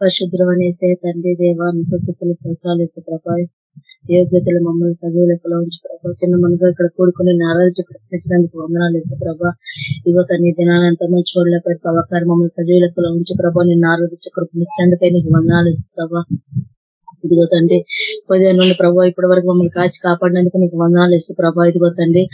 పరిశుద్ధం అనేసే తండ్రి దేవా మీకు స్థితులు స్తోత్రాలు వేసే ప్రభా యోగ్యతలు మమ్మల్ని సజీవ లెక్కలో ఉంచి ప్రభావ చిన్న మనగా ఇక్కడ కూడుకుని ఆరాధ్య ప్రకటించడానికి వందనాలు వేసే ప్రభా. ఇవ్వక నీ దినాలంతా మంచి చూడలేకపోయి ప్రభాకారు మమ్మల్ని సజీవ లెక్కలో ఉంచి ప్రభావ నిన్ను ఆరాధించ కృపనిచ్చినందుకై నీకు వందనాలు వేసే ప్రభా. ఇదిగో తండ్రి ఉదయం నుండి ప్రభావ ఇప్పటి వరకు మమ్మల్ని కాచి కాపాడినందుకు నీకు వందనాలు ఇస్తూ ప్రభా ఇదిగో తండ్రి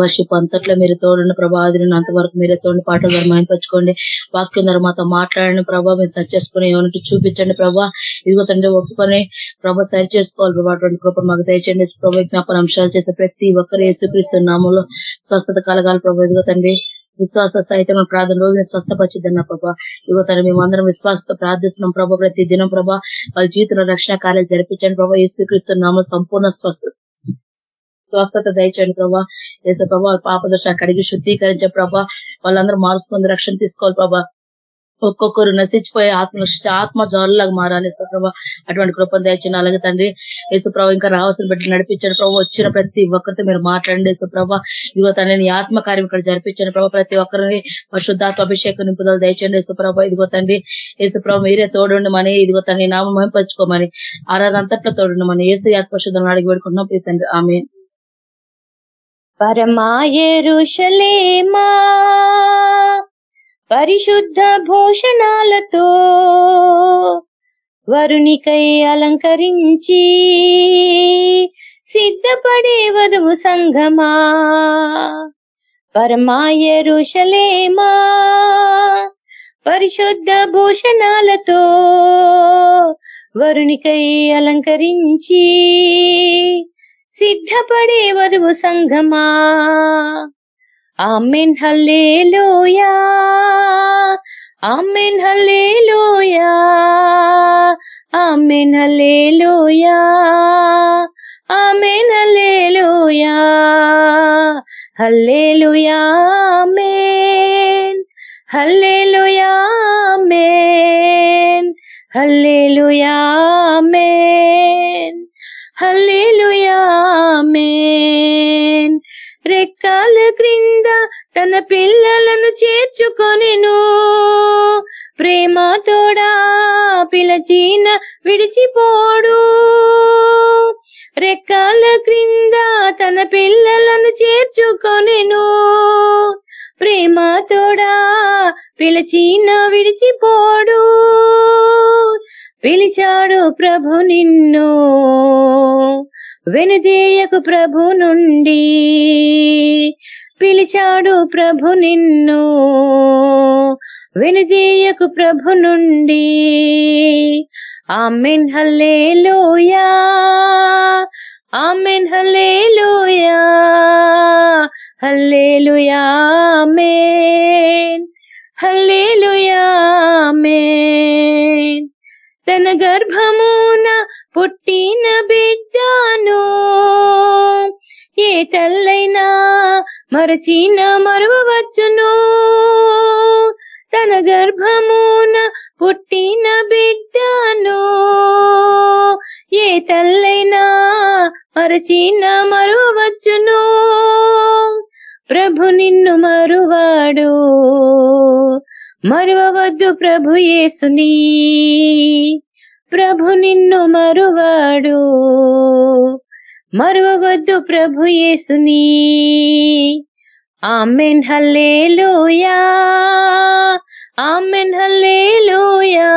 వర్షిప్ అంతట్లో మీరు తోడున్న ప్రభా అది అంతవరకు మీరే తోడు పాటలు ద్వారా మైంపచ్చుకోండి వాక్యం ద్వారా మాతో మాట్లాడండి ప్రభావ మీరు సరి చేసుకుని ఏమంటే చూపించండి ప్రభావ ఇదిగో తండ్రి ఒప్పుకొని ప్రభా సరి చేసుకోవాలి ప్రభా అటువంటి కృప మాకు దయచేయండి. ప్రభా జ్ఞాపన అంశాలు చేసే ప్రతి ఒక్కరు యేసుక్రీస్తు నామంలో స్వస్థత కలగాలి ప్రభావ ఇదిగో తండ్రి. విశ్వాస సహితమైన ప్రార్థన రోగిని స్వస్థపరిచిద్దన్న ప్రభా. ఇగో మేము మేమందరం విశ్వాసతో ప్రార్థిస్తున్నాం ప్రభా. ప్రతి దినం ప్రభా వాళ్ళ జీవితంలో రక్షణ కార్యాలు జరిపించండి ప్రభా. ఏసుక్రీస్తున్నాము సంపూర్ణ స్వస్థ స్వస్థత దయచండి ప్రభా. ఏసే ప్రభా వాళ్ళ పాపదర్శ కడిగి శుద్ధీకరించే ప్రభా. వాళ్ళందరూ మార్చుకుంది రక్షణ తీసుకోవాలి ప్రభా. ఒక్కొక్కరు నశించిపోయే ఆత్మ ఆత్మ జాలులాగా మారాలి. ప్రభావ అటువంటి కృపను దయచిన అలాగే తండ్రి యేసుప్రభ ఇంకా రావాల్సిన బట్టి నడిపించండి. ప్రభావ వచ్చిన ప్రతి ఒక్కరితో మీరు మాట్లాడండి. యేసుప్రభ ఇదిగో తండ్రిని ఆత్మ కార్యం ఇక్కడ జరిపించండి. ప్రభావ ప్రతి ఒక్కరిని పరిశుద్ధాత్మ అభిషేకం నింపుదలు దయచండి యేసుప్రభ ఇదిగో తండ్రి యేసుప్రభ మీరే తోడుండమని ఇదిగో తండ్రి నామం మహింపరచుకోమని ఆరాధంతట్లో తోడుండమని ఏసు ఆత్మశుద్ధం అడిగి పెడుకున్నాం తండ్రి ఆమె పరమాయరుషలేమా పరిశుద్ధ భూషణాలతో వరునికై అలంకరించి సిద్ధపడే వధువు సంఘమా. పరమాయరుషలేమా పరిశుద్ధ భూషణాలతో వరునికై అలంకరించి సిద్ధపడే వధువు సంఘమా. Amen, hallelujah. Amen, hallelujah. Amen, hallelujah. Amen, hallelujah. Hallelujah, amen. Hallelujah, amen. Hallelujah, amen. Hallelujah, amen. రెక్కాల క్రింద తన పిల్లలను చేర్చుకొనెను. ప్రేమతోడా పిలచిన విడిచిపోడు. రెక్కాల క్రింద తన పిల్లలను చేర్చుకొనిను. ప్రేమ పిలచిన విడిచిపోడు. పిలిచాడు ప్రభు నిన్ను. వెనుదేయకు ప్రభు నుండి పిలిచాడు ప్రభు నిన్ను. వెనుదేయకు ప్రభు నుండి amen hallelujah. Amen hallelujah. Hallelujah amen. Hallelujah amen. తన గర్భమున పుట్టిన బిడ్డను. ఏ తల్లైనా మరచిన మరువవచ్చును తన గర్భమున పుట్టిన బిడ్డను. ఏ తల్లైనా మరచిన మరువవచ్చును ప్రభు నిన్ను మరువాడు. మరువవద్దు ప్రభు యేసుని. ప్రభు నిన్ను మరువాడు. మరువవద్దు ప్రభు యేసుని. Amen hallelujah. Amen hallelujah.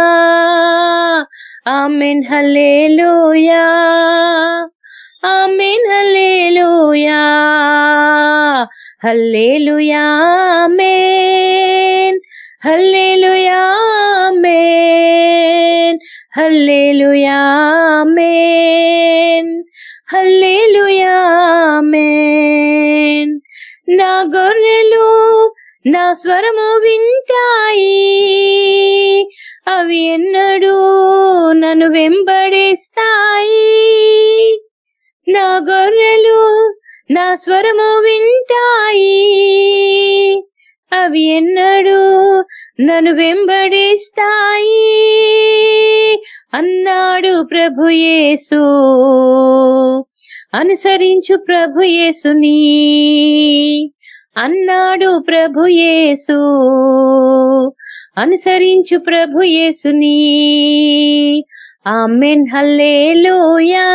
Amen hallelujah. Amen hallelujah. Hallelujah amen. Hallelujah amen hallelujah amen. Hallelujah నా గొర్రెలు నా స్వరము వింటాయి. అవి ఎన్నడూ నన్ను వెంబడిస్తాయి. నా గొర్రెలు నా స్వరము వింటాయి. అవి ఎన్నడూ నన్ను వెంబడిస్తాయి. అన్నాడు ప్రభుయేసు అనుసరించు ప్రభుయేసుని అన్నాడు ప్రభుయేసు అనుసరించు ప్రభుయేసుని amen hallelujah.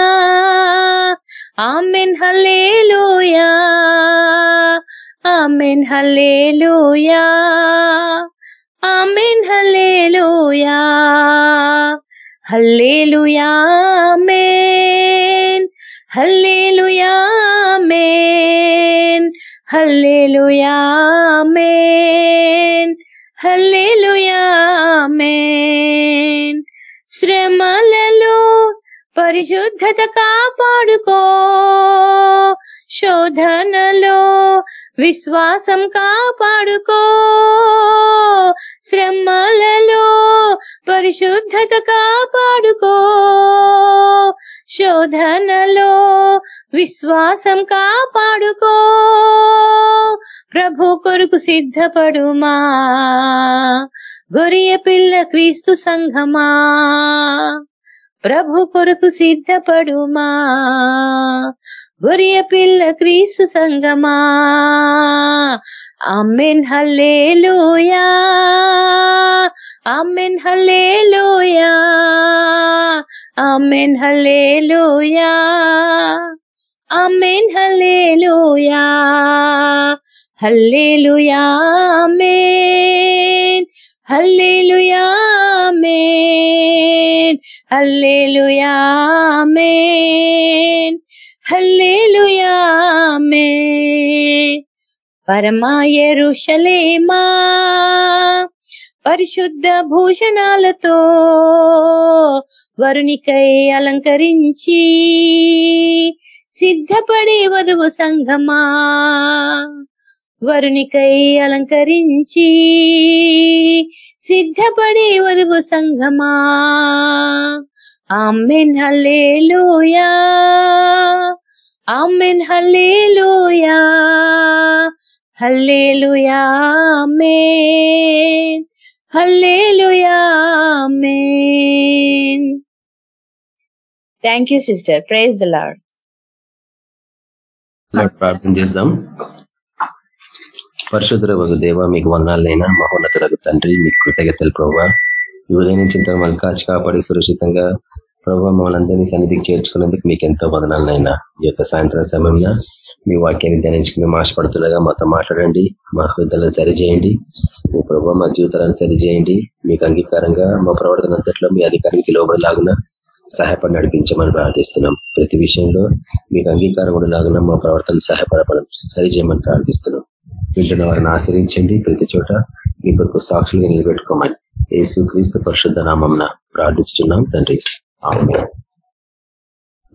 Amen hallelujah. Amen hallelujah. Amen hallelujah. Hallelujah amen. Hallelujah amen. Hallelujah amen. Hallelujah amen. శ్రమలలో పరిశుద్ధత కాపాడుకో. శోధనలో విశ్వాసం కాపాడుకో. శ్రమలలో పరిశుద్ధత కాపాడుకో. శోధనలో విశ్వాసం కాపాడుకో. ప్రభు కొరకు సిద్ధపడుమా. గొరియ పిల్ల క్రీస్తు సంఘమా. ప్రభు కొరకు సిద్ధపడుమా. గొరియ పిల్ల క్రీస్తు సంగమా. Amen hallelujah. Amen hallelujah. Amen hallelujah. Amen hallelujah. Hallelujah amen hallelujah amen hallelujah amen హల్లేలుయామే. పరమాయరుషలేమా పరిశుద్ధ భూషణాలతో వరునికై అలంకరించి సిద్ధపడే వధువు సంఘమా. వరునికై అలంకరించి సిద్ధపడే వధువు సంఘమా. Amen hallelujah. Amen hallelujah. Hallelujah amen. Hallelujah amen. Thank you sister praise the Lord ప్రార్థన చేద్దాం. పరిశుద్ధుల దేవ మీకు వందాలైనా మహోన్నతులకు తండ్రి మీకు కృతజ్ఞతలు ప్రభావ ఈ ఉదయం నుంచి ఇంత కాచి కాపాడి సురక్షితంగా ప్రభావ మమ్మల్ని అందరినీ సన్నిధికి చేర్చుకున్నందుకు మీకు ఎంతో వదనాలనైనా ఈ యొక్క సాయంత్రం సమయంలో మీ వాక్యాన్ని ధ్యానించుకుని మేము ఆశపడుతుండగా మాతో మాట్లాడండి మా హృదయాలను సరిచేయండి మీ ప్రభావ మా జీవితాలను సరిచేయండి మీకు అంగీకారంగా మా ప్రవర్తన అంతట్లో మీ అధికారానికి లోబడలాగున సహాయపడి నడిపించమని ప్రార్థిస్తున్నాం. ప్రతి విషయంలో మీకు అంగీకారం కూడా లాగున మా ప్రవర్తన సహాయపడపడం సరిచేయమని ప్రార్థిస్తున్నాం. వింటున్న వారిని ఆశ్రయించండి. ప్రతి చోట మీ కొరకు సాక్షులుగా నిలబెట్టుకోమని యేసుక్రీస్తు పరిశుద్ధ నామం ప్రార్థిస్తున్నాం తండ్రి.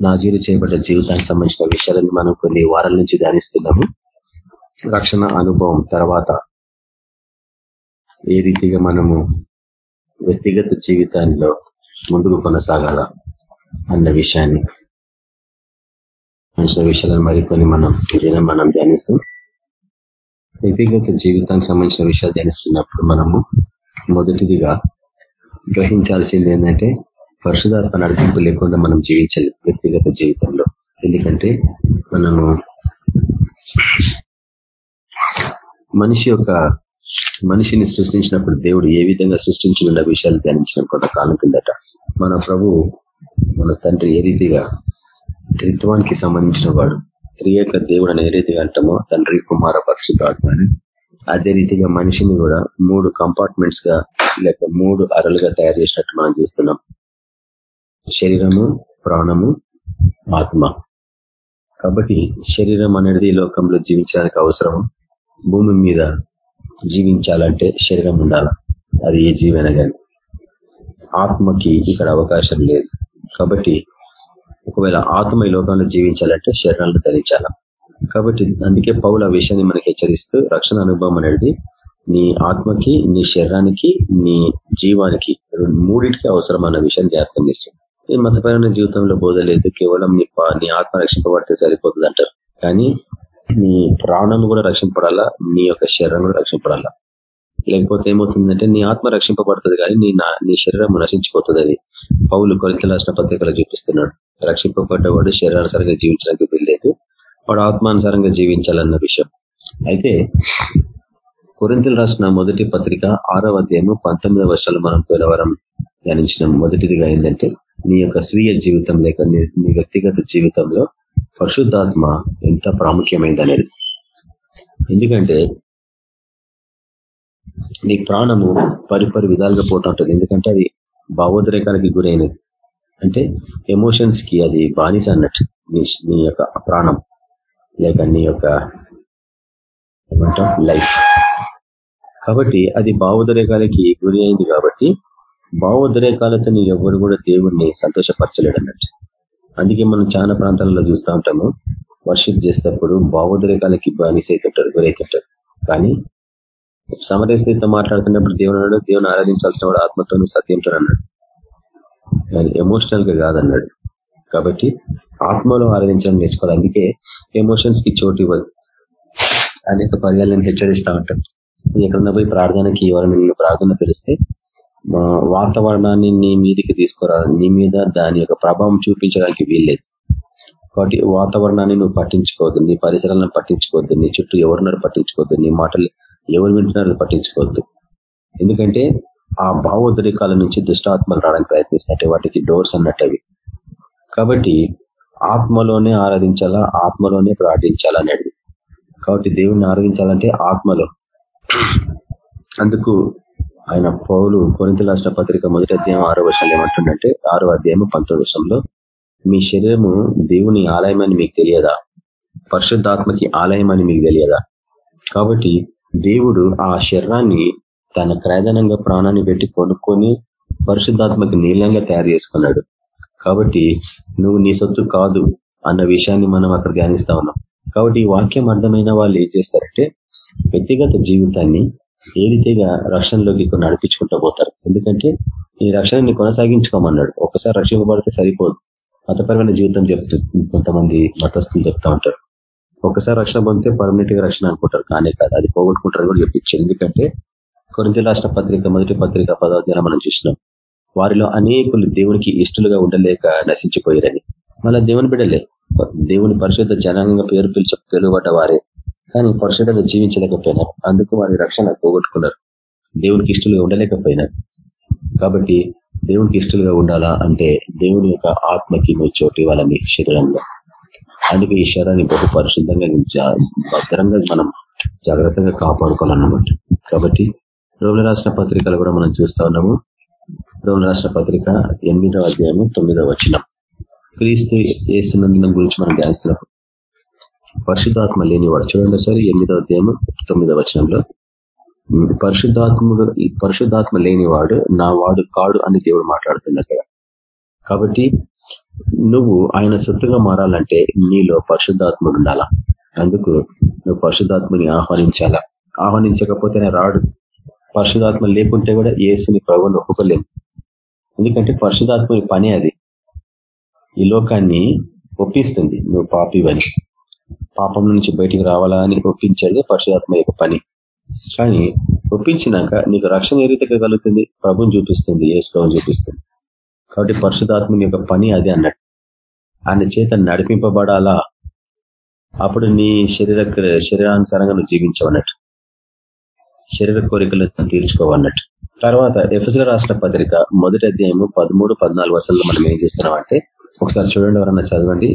నాజీరు చేయబడ్డ జీవితానికి సంబంధించిన విషయాలను మనం కొన్ని వారాల నుంచి ధ్యానిస్తున్నాము. రక్షణ అనుభవం తర్వాత ఏ రీతిగా మనము వ్యక్తిగత జీవితాల్లో ముందుకు కొనసాగాల అన్న విషయాన్ని మంచిన విషయాలను మరికొని మనం ఏదైనా మనం ధ్యానిస్తాం. వ్యక్తిగత జీవితానికి సంబంధించిన విషయాలు ధ్యానిస్తున్నప్పుడు మనము మొదటిదిగా గ్రహించాల్సింది ఏంటంటే పరిశుధాత్మ నడిపింపు లేకుండా మనం జీవించాలి వ్యక్తిగత జీవితంలో. ఎందుకంటే మనము మనిషి యొక్క మనిషిని సృష్టించినప్పుడు దేవుడు ఏ విధంగా సృష్టించిన విషయాలు ధ్యానించిన కొంతకాలం కిందట మన ప్రభు మన తండ్రి ఏ రీతిగా త్రిత్వానికి సంబంధించిన వాడు త్రియక దేవుడు అని ఏ రీతిగా అంటామో తండ్రి కుమార పరిశుద్ధాత్మ అని అదే రీతిగా మనిషిని కూడా మూడు కంపార్ట్మెంట్స్గా లేక మూడు అరలుగా తయారు చేసినట్టు మనం చూస్తున్నాం. శరీరము ప్రాణము ఆత్మ. కాబట్టి శరీరం అనేది ఈ లోకంలో జీవించడానికి అవసరం భూమి మీద జీవించాలంటే శరీరం ఉండాల. అది ఏ జీవైనా కానీ ఆత్మకి ఇక్కడ అవకాశం లేదు. కాబట్టి ఒకవేళ ఆత్మ ఈ లోకంలో జీవించాలంటే శరీరాలను ధరించాల. కాబట్టి అందుకే పౌల విషయాన్ని మనకి హెచ్చరిస్తూ రక్షణ అనుభవం అనేది నీ ఆత్మకి నీ శరీరానికి నీ జీవానికి మూడింటికి అవసరమైన విషయాన్ని జ్ఞాపకం చేస్తుంది. ఈ మతపరమైన జీవితంలో బోధ లేదు కేవలం నీ నీ ఆత్మ రక్షింపబడితే సరిపోతుంది అంటారు. కానీ నీ ప్రాణం కూడా రక్షింపడాలా నీ యొక్క శరీరం కూడా రక్షింపడాలా లేకపోతే ఏమవుతుందంటే నీ ఆత్మ రక్షింపబడుతుంది కానీ నీ నీ శరీరం నశించిపోతుంది అది. పౌలు కొరింత రాసిన పత్రికలు చూపిస్తున్నాడు రక్షింపబడ్డవాడు శరీరానుసారంగా జీవించడానికి వీల్లేదు. వాడు ఆత్మానుసారంగా జీవించాలన్న విషయం. అయితే కొరింతలు రాసిన మొదటి పత్రిక ఆరవ అధ్యాయము పంతొమ్మిదవ వర్షాలు మనం పోలవరం ధ్యానించిన మొదటిదిగా ఏంటంటే నీ యొక్క స్వీయ జీవితం లేక నీ వ్యక్తిగత జీవితంలో పరిశుద్ధాత్మ ఎంత ప్రాముఖ్యమైంది అనేది ఎందుకంటే నీ ప్రాణము పరిపరి విధాలుగా పోతా ఉంటుంది. ఎందుకంటే అది భావోద్రేకాలకి గురైనది. అంటే ఎమోషన్స్కి అది బానిస అన్నట్టు నీ నీ యొక్క ప్రాణం. లేక నీ యొక్క ఏమంటాం? లైఫ్ కాబట్టి అది భావోద్రేకాలకి గురి అయింది కాబట్టి భావోద్రేకాలతో నీ ఎవరు కూడా దేవుణ్ణి సంతోషపరచలేడు అన్నట్టు అందుకే మనం చాలా ప్రాంతాలలో చూస్తూ ఉంటాము. వర్షిప్ చేసేటప్పుడు భావోద్రేకాలకి బానిసైతుంటారు గురైతుంటారు కానీ సమరస్థితితో మాట్లాడుతున్నప్పుడు దేవుని అన్నాడు దేవుని ఆరాధించాల్సిన వాడు ఆత్మతోనూ సత్యంతో అన్నాడు కానీ ఎమోషనల్గా కాదన్నాడు. కాబట్టి ఆత్మలో ఆరాధించడం నేర్చుకోవాలి. అందుకే ఎమోషన్స్కి చోటు ఇవ్వదు. అనేక పర్యాలను హెచ్చరిస్తూ ఉంటాం. ఎక్కడన్నా పోయి ప్రార్థనకి ఎవరైనా నిన్ను ప్రార్థన పిలిస్తే వాతావరణాన్ని నీ మీదకి తీసుకురా నీ మీద దాని యొక్క ప్రభావం చూపించడానికి వీల్లేదు. కాబట్టి వాతావరణాన్ని నువ్వు పట్టించుకోవద్దు. నీ పరిసరాలను పట్టించుకోవద్దు. నీ చుట్టూ ఎవరున్నారు పట్టించుకోవద్దు. నీ మాటలు ఎవరు వింటున్నారో పట్టించుకోవద్దు. ఎందుకంటే ఆ భావోద్రేకాల నుంచి దుష్టాత్మలు రావడానికి ప్రయత్నిస్తుంటే వాటికి డోర్స్ అన్నట్టు కాబట్టి ఆత్మలోనే ఆరాధించాలా? ఆత్మలోనే ప్రార్థించాలా అనేది. కాబట్టి దేవుణ్ణి ఆరాధించాలంటే ఆత్మలో. అందుకు ఆయన పౌలు కొరింత రాసిన పత్రిక మొదటి అధ్యాయం ఆరో వర్షాలు ఏమంటుండంటే ఆరో అధ్యాయం పంతొమ్మిది వర్షంలో మీ శరీరము దేవుని ఆలయమని మీకు తెలియదా? పరిశుద్ధాత్మకి ఆలయం అని మీకు తెలియదా? కాబట్టి దేవుడు ఆ శరీరాన్ని తన క్రయదనంగా ప్రాణాన్ని పెట్టి కొనుక్కొని పరిశుద్ధాత్మకి నీలంగా తయారు చేసుకున్నాడు. కాబట్టి నువ్వు నీ సొత్తు కాదు అన్న విషయాన్ని మనం అక్కడ ధ్యానిస్తా ఉన్నాం. కాబట్టి ఈ వాక్యం అర్థమైన వాళ్ళు ఏం చేస్తారంటే వ్యక్తిగత జీవితాన్ని ఏ రీతిగా రక్షణలోకి నడిపించుకుంటూ పోతారు. ఎందుకంటే ఈ రక్షణని కొనసాగించుకోమన్నాడు. ఒకసారి రక్షింపబడితే సరిపోదు. మతపరమైన జీవితం చెప్తూ కొంతమంది మతస్థులు చెప్తా ఉంటారు. ఒకసారి రక్షణ పొందితే పర్మనెంట్గా రక్షణ అనుకుంటారు. కానీ కాదు అది పోగొట్టుకుంటారు కూడా చెప్పించారు. ఎందుకంటే కొరింత రాష్ట్ర పత్రిక మొదటి పత్రిక పదవధ్యాయం మనం చూసినాం. వారిలో అనేకులు దేవునికి ఇష్టలుగా ఉండలేక నశించిపోయారని. మళ్ళీ దేవుని బిడలే దేవుని పరిశుద్ధ జనాంగంగా పేరు పిలిచ పిలువబడ్డ వారే. కానీ పరిశుద్ధంగా జీవించలేకపోయినారు. అందుకు వారి రక్షణ పోగొట్టుకున్నారు. దేవునికి ఇష్టలుగా ఉండలేకపోయినారు. కాబట్టి దేవునికి ఇష్టలుగా ఉండాలా అంటే దేవుని యొక్క ఆత్మకి నువ్వు చోటు ఇవ్వాలని శరీరంలో. అందుకే ఈ శరీరాన్ని బహు పరిశుద్ధంగా భద్రంగా మనం జాగ్రత్తగా కాపాడుకోవాలన్నమాట. కాబట్టి రోగుల రాసిన పత్రికలు కూడా మనం చూస్తా ఉన్నాము. రోగుల రాష్ట్ర పత్రిక ఎనిమిదవ అధ్యాయము తొమ్మిదవ వచనం. క్రీస్తు ఏసునందనం గురించి మనం ధ్యానిస్తున్నప్పుడు పరిశుద్ధాత్మ లేనివాడు. చూడండి సరే ఎనిమిదవ అధ్యాయము తొమ్మిదవ వచనంలో. పరిశుద్ధాత్ముడు పరిశుద్ధాత్మ లేనివాడు నా వాడు కాడు అని దేవుడు మాట్లాడుతున్నాడు కదా కాబట్టి నువ్వు ఆయన సొత్తుగా మారాలంటే నీలో పరిశుద్ధాత్ముడు ఉండాలా? అందుకు నువ్వు పరిశుద్ధాత్మని ఆహ్వానించాలా? ఆహ్వానించకపోతేనే రాడు. పరిశుధాత్మ లేకుంటే కూడా ఏసుని ప్రభుని ఒప్పుకోలేము ఎందుకంటే పరిశుధాత్మని పని అది. ఈ లోకాన్ని ఒప్పిస్తుంది. నువ్వు పాపివని. పాపం నుంచి బయటికి రావాలా అని ఒప్పించేది పరిశుధాత్మ యొక్క పని. కానీ ఒప్పించినాక నీకు రక్షణ ఏ రీతిగా కలుగుతుంది? ప్రభుని చూపిస్తుంది ఏసు ప్రభుని చూపిస్తుంది. కాబట్టి పరిశుధాత్మని యొక్క పని అది అన్నట్టు. ఆయన చేత నడిపింపబడాలా? అప్పుడు నీ శరీర శరీరానుసారంగా నువ్వు జీవించవన్నట్టు. శరీర కోరికలను తీర్చుకోవన్నట్టు. తర్వాత ఎఫ్ఎస్ల రాష్ట్ర పత్రిక మొదటి అధ్యాయము పదమూడు పద్నాలుగు వర్షాల్లో మనం ఏం చేస్తున్నాం అంటే ఒకసారి చూడండి ఎవరన్నా చదవండి.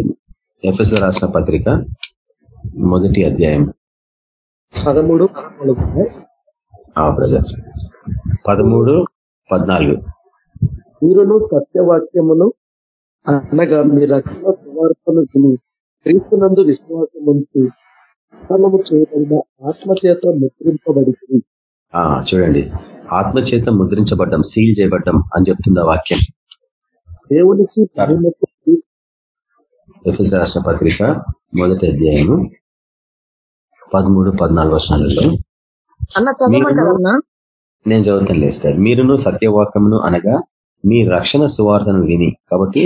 ఎఫ్ఎస్ల రాష్ట్ర పత్రిక మొదటి అధ్యాయం. పదమూడు బ్రదర్ పదమూడు పద్నాలుగు. మీరును సత్యవాక్యమును అనగా మీ రక్షణ సువార్తను విని క్రీస్తునందు విశ్వాసం ఉంచి కాలము చేయబడిన ఆత్మచేత ముద్రింపబడింది చూడండి. ఆత్మచేత ముద్రించబడ్డం సీల్ చేయబడ్డం అని చెప్తుంది ఆ వాక్యం? దేవునికి ఎఫ్ఎస్ రాష్ట్ర పత్రిక మొదటి అధ్యాయము పదమూడు పద్నాలుగు వర్షాలలో నేను చదువుతాను లేస్టర్. మీరును సత్యవాక్యమును అనగా మీ రక్షణ సువార్తను విని. కాబట్టి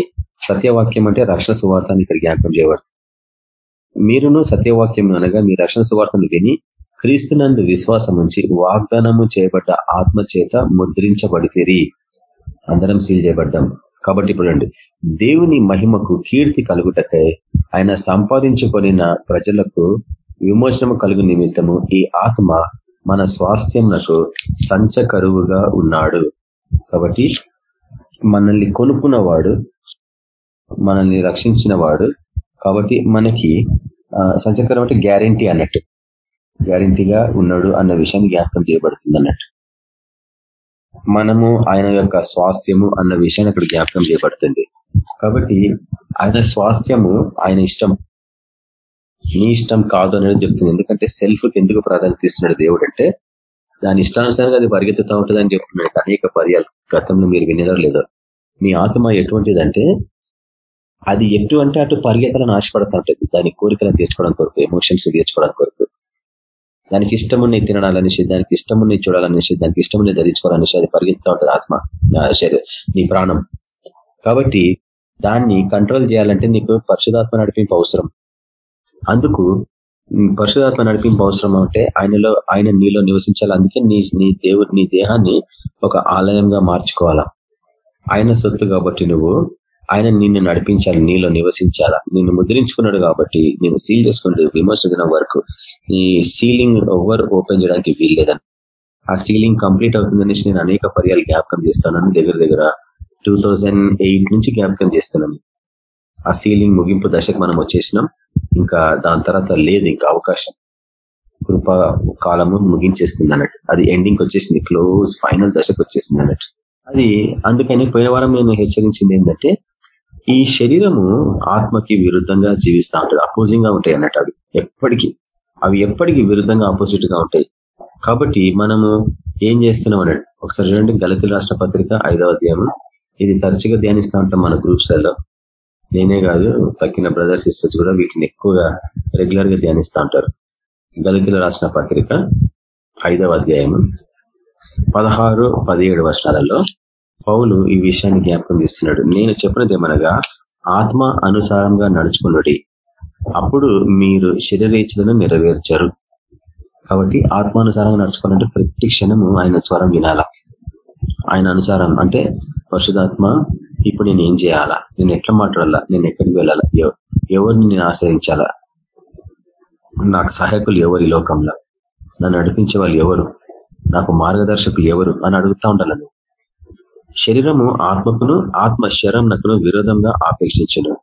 సత్యవాక్యం అంటే రక్షణ సువార్తని ఇక్కడ జ్ఞాపకం చేయబడుతుంది. మీరును సత్యవాక్యం అనగా మీ రక్షణ సువార్తను విని క్రీస్తునందు విశ్వాసం ఉంచి వాగ్దానము చేయబడ్డ ఆత్మ చేత ముద్రించబడితేరి. అందరం సీల్ చేయబడ్డాం. కాబట్టి ఇప్పుడు దేవుని మహిమకు కీర్తి కలుగుటకై ఆయన సంపాదించుకొనిన ప్రజలకు విమోచనము కలుగు నిమిత్తము ఈ ఆత్మ మన స్వాస్థ్యంకు సంచకరువుగా ఉన్నాడు. కాబట్టి మనల్ని కొనుక్కున్నవాడు మనల్ని రక్షించిన వాడు కాబట్టి మనకి సంచకరం అంటే గ్యారంటీ అన్నట్టు. గ్యారంటీగా ఉన్నాడు అన్న విషయాన్ని జ్ఞాపకం చేయబడుతుంది అన్నట్టు మనము ఆయన యొక్క స్వాస్థ్యము అన్న విషయాన్ని అక్కడ జ్ఞాపకం చేయబడుతుంది. కాబట్టి ఆయన స్వాస్థ్యము ఆయన ఇష్టం నీ ఇష్టం కాదు అనేది చెప్తుంది. ఎందుకంటే సెల్ఫ్కి ఎందుకు ప్రాధాన్యత ఇస్తున్నాడు దేవుడు అంటే దాని ఇష్టానుసారంగా అది పరిగెత్తుతూ ఉంటుందని చెప్తున్నాడు. అనేక పర్యాలు గతంలో మీరు వినేదో లేదో. మీ ఆత్మ ఎటువంటిదంటే అది ఎటు అంటే అటు పరిగెత్తాలని ఆశపడుతూ ఉంటుంది. దాని కోరికలను తీర్చుకోవడం కొరకు ఎమోషన్స్ తీర్చుకోవడం కొరకు. దానికి ఇష్టమున్నది తినడాలనేసి దానికి ఇష్టమున్నది చూడాలనేసి దానికి ఇష్టమున్నది ధరించుకోవాలనేసి అది పరిగెత్తుతూ ఉంటుంది ఆత్మ నీ ప్రాణం. కాబట్టి దాన్ని కంట్రోల్ చేయాలంటే నీకు పరిశుధాత్మ నడిపింపు అవసరం. అందుకు పరిశుధాత్మ నడిపింపు అవసరం అంటే ఆయనలో ఆయన నీలో నివసించాలి. అందుకే నీ నీ దేవుడు నీ దేహాన్ని ఒక ఆలయంగా మార్చుకోవాలా. ఆయన సొత్తు కాబట్టి నువ్వు ఆయన నిన్ను నడిపించాలి నీలో నివసించాలా? నిన్ను ముద్రించుకున్నాడు కాబట్టి నేను సీల్ చేసుకున్నాడు విమర్శ దినం వరకు. ఈ సీలింగ్ ఎవరు ఓపెన్ చేయడానికి వీల్లేదని ఆ సీలింగ్ కంప్లీట్ అవుతుందనేసి నేను అనేక పర్యాలు జ్ఞాపకం చేస్తున్నాను. దగ్గర దగ్గర టూ నుంచి జ్ఞాపకం చేస్తున్నాను. ఆ సీలింగ్ ముగింపు దశకు మనం వచ్చేసినాం. ఇంకా దాని తర్వాత లేదు ఇంకా అవకాశం. కృప కాలము ముగించేస్తుంది అన్నట్టు. అది ఎండింగ్ వచ్చేసింది క్లోజ్ ఫైనల్ దశకు వచ్చేసింది అన్నట్టు. అది అందుకని పోయిన వారం నేను హెచ్చరించింది ఏంటంటే ఈ శరీరము ఆత్మకి విరుద్ధంగా జీవిస్తూ ఉంటుంది అపోజింగ్గా ఉంటాయి అన్నట్టు అవి. ఎప్పటికీ అవి ఎప్పటికీ విరుద్ధంగా ఆపోజిట్గా ఉంటాయి. కాబట్టి మనము ఏం చేస్తున్నాం అన్నాడు ఒకసారి చూడండి గలతుల రాష్ట్ర పత్రిక ఐదవ అధ్యాయం ఇది తరచుగా ధ్యానిస్తూ ఉంటాం మన గ్రూప్స్లలో నేనే కాదు తక్కిన బ్రదర్స్ సిస్టర్స్ కూడా వీటిని ఎక్కువగా రెగ్యులర్గా ధ్యానిస్తూ ఉంటారు. గలితుల రాసిన పత్రిక ఐదవ అధ్యాయము పదహారు పదిహేడు వర్షాలలో. పౌలు ఈ విషయాన్ని జ్ఞాపకం చేస్తున్నాడు. నేను చెప్పినది ఏమనగా ఆత్మ అనుసారంగా నడుచుకున్నది అప్పుడు మీరు శరీరేచ్ఛలను నెరవేర్చరు. కాబట్టి ఆత్మానుసారంగా నడుచుకోవాలంటే ప్రతి క్షణము ఆయన స్వరం వినాల? ఆయన అనుసారం అంటే పరిశుధాత్మ ఇప్పుడు నేను ఏం చేయాలా? నేను ఎట్లా మాట్లాడాలా? నేను ఎక్కడికి వెళ్ళాలా? ఎవరిని నేను ఆశ్రయించాలా? నాకు సహాయకులు ఎవరు ఈ లోకంలో? నన్ను నడిపించే వాళ్ళు ఎవరు? నాకు మార్గదర్శకులు ఎవరు? అని అడుగుతా ఉండాలను శరీరము ఆత్మకును ఆత్మ శరంనకును విరోధంగా ఆపేక్షించను.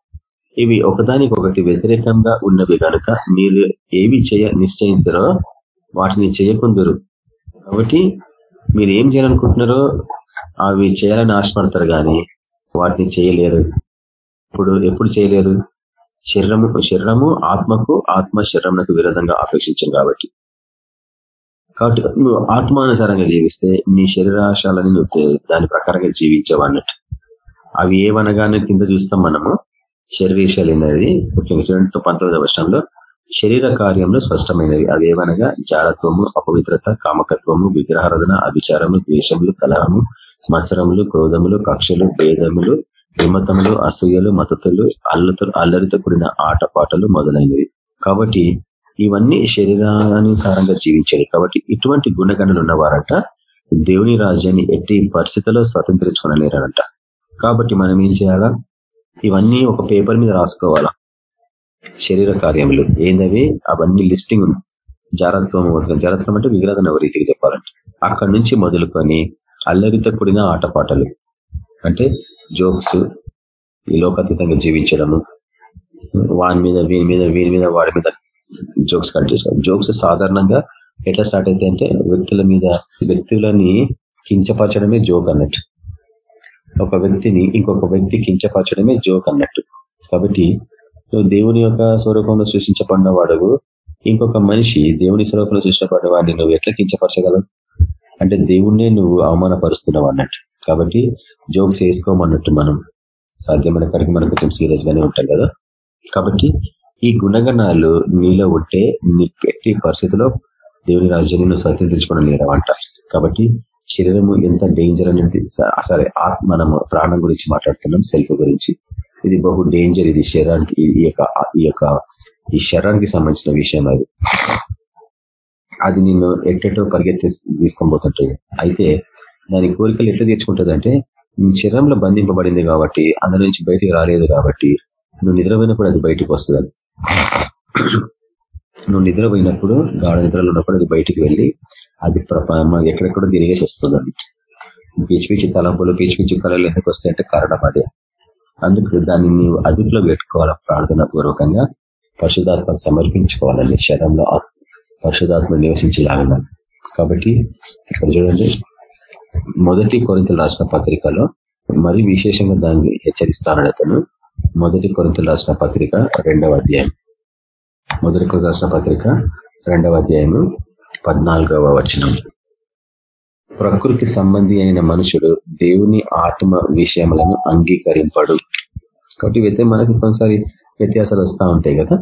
ఇవి ఒకదానికొకటి వ్యతిరేకంగా ఉన్నవి కనుక మీరు ఏవి చేయ నిశ్చయించారో వాటిని చేయకుందరు. కాబట్టి మీరు ఏం చేయాలనుకుంటున్నారో అవి చేయాలని ఆశపడతారు కానీ వాటిని చేయలేరు. ఇప్పుడు ఎప్పుడు చేయలేరు? శరీరము శరీరము ఆత్మకు ఆత్మ శరీరంకు విరోధంగా అపేక్షించాను కాబట్టి. కాబట్టి నువ్వు ఆత్మానుసారంగా జీవిస్తే నీ శరీరాశాలని నువ్వు దాని ప్రకారంగా జీవించావు అన్నట్టు. అవి ఏవనగానే కింద చూస్తాం మనము. శరీరేశాలు అనేది ముఖ్యంగా చూడండి పంతొమ్మిదవ వర్షంలో శరీర కార్యంలో స్పష్టమైనవి అవి జారత్వము అపవిత్రత కామకత్వము విగ్రహారాధన అభిచారము ద్వేషములు కలహము మత్సరములు క్రోధములు కక్షలు భేదములు విమతములు అసూయలు మతతులు అల్లతో అల్లరితో కూడిన ఆటపాటలు మొదలైనవి. కాబట్టి ఇవన్నీ శరీరానుసారంగా జీవించాలి. కాబట్టి ఇటువంటి గుణగణలు ఉన్నవారంట దేవుని రాజ్యాన్ని ఎట్టి పరిస్థితుల్లో స్వతంత్రించుకోనలేరంట కాబట్టి మనం ఏం చేయాలా? ఇవన్నీ ఒక పేపర్ మీద రాసుకోవాలా? శరీర కార్యములు. ఏందవి? అవన్నీ లిస్టింగ్ ఉంది. జారత్వం జారత్వం అంటే విగ్రహం రీతికి చెప్పాలంటే. అక్కడి నుంచి మొదలుకొని అల్లరితో కూడిన ఆటపాటలు. అంటే జోక్స్ ఈ లోకాతీతంగా జీవించడము వాని మీద వీని మీద వీని మీద వాడి మీద జోక్స్ కట్ చేసుకోవాలి జోక్స్ సాధారణంగా ఎట్లా స్టార్ట్ అయితే అంటే వ్యక్తుల మీద వ్యక్తులని కించపరచడమే జోక్ అన్నట్టు. ఒక వ్యక్తిని ఇంకొక వ్యక్తి కించపరచడమే జోక్ అన్నట్టు. కాబట్టి నువ్వు దేవుని యొక్క స్వరూపంలో సృష్టించబడిన వాడు ఇంకొక మనిషి దేవుని స్వరూపంలో సృష్టించబడిన వాడిని నువ్వు ఎట్లా కించపరచగలవు? అంటే దేవుణ్ణే నువ్వు అవమానపరుస్తున్నావు అన్నట్టు. కాబట్టి జోక్స్ వేసుకోమన్నట్టు మనం సాధ్యమైన కడికి మనం కొంచెం సీరియస్ గానే ఉంటాం కదా. కాబట్టి ఈ గుణగణాలు నీలో ఉంటే నీ ఎట్టి పరిస్థితిలో దేవుని రాజ్యాన్ని నువ్వు స్వతంత్రించుకోవడం లేరవంట కాబట్టి శరీరము ఎంత డేంజర్ అనేది సరే మనము ప్రాణం గురించి మాట్లాడుతున్నాం సెల్ఫ్ గురించి. ఇది బహు డేంజర్ ఇది శరీరానికి ఈ యొక్క ఈ యొక్క ఈ శరీరానికి సంబంధించిన విషయం అది. అది నిన్ను ఎట్టెటో పరిగెత్తి తీసుకొని పోతుంటాయి అయితే దాని కోరికలు ఎట్లా తీర్చుకుంటుందంటే శరీరంలో బంధింపబడింది కాబట్టి అందరి నుంచి బయటికి రాలేదు కాబట్టి నువ్వు నిద్రపోయినప్పుడు అది బయటకు వస్తుంది నువ్వు నిద్రపోయినప్పుడు గాఢ నిద్రలో ఉన్నప్పుడు అది బయటికి వెళ్ళి అది ఎక్కడెక్కడో తిరిగేసి వస్తుంది. అది పిచ్చి పిచ్చి తలంపులు పిచ్చి పిచ్చి కళలు ఎందుకు వస్తాయంటే కారణం అదే. అందుకు దాన్ని నీవు అదుపులో పెట్టుకోవాలి? ప్రార్థన పూర్వకంగా పరిశుధాత్మకు సమర్పించుకోవాలండి. శరీరంలో పరిశుధాత్మ నివసించేలాగా. కాబట్టి ఇక్కడ చూడండి. మొదటి కొరింతలు రాసిన పత్రికలో మరి విశేషంగా దాన్ని హెచ్చరిస్తానని అతను మొదటి కొరింతలు రాసిన పత్రిక రెండవ అధ్యాయం. మొదటి కొరింత రాసిన పత్రిక రెండవ అధ్యాయము పద్నాలుగవ వచనం. ప్రకృతి సంబంధి అయిన మనుషుడు దేవుని ఆత్మ విషయములను అంగీకరింపడు. కాబట్టి అయితే మనకి కొన్నిసారి వ్యత్యాసాలు వస్తూ ఉంటాయి కదా?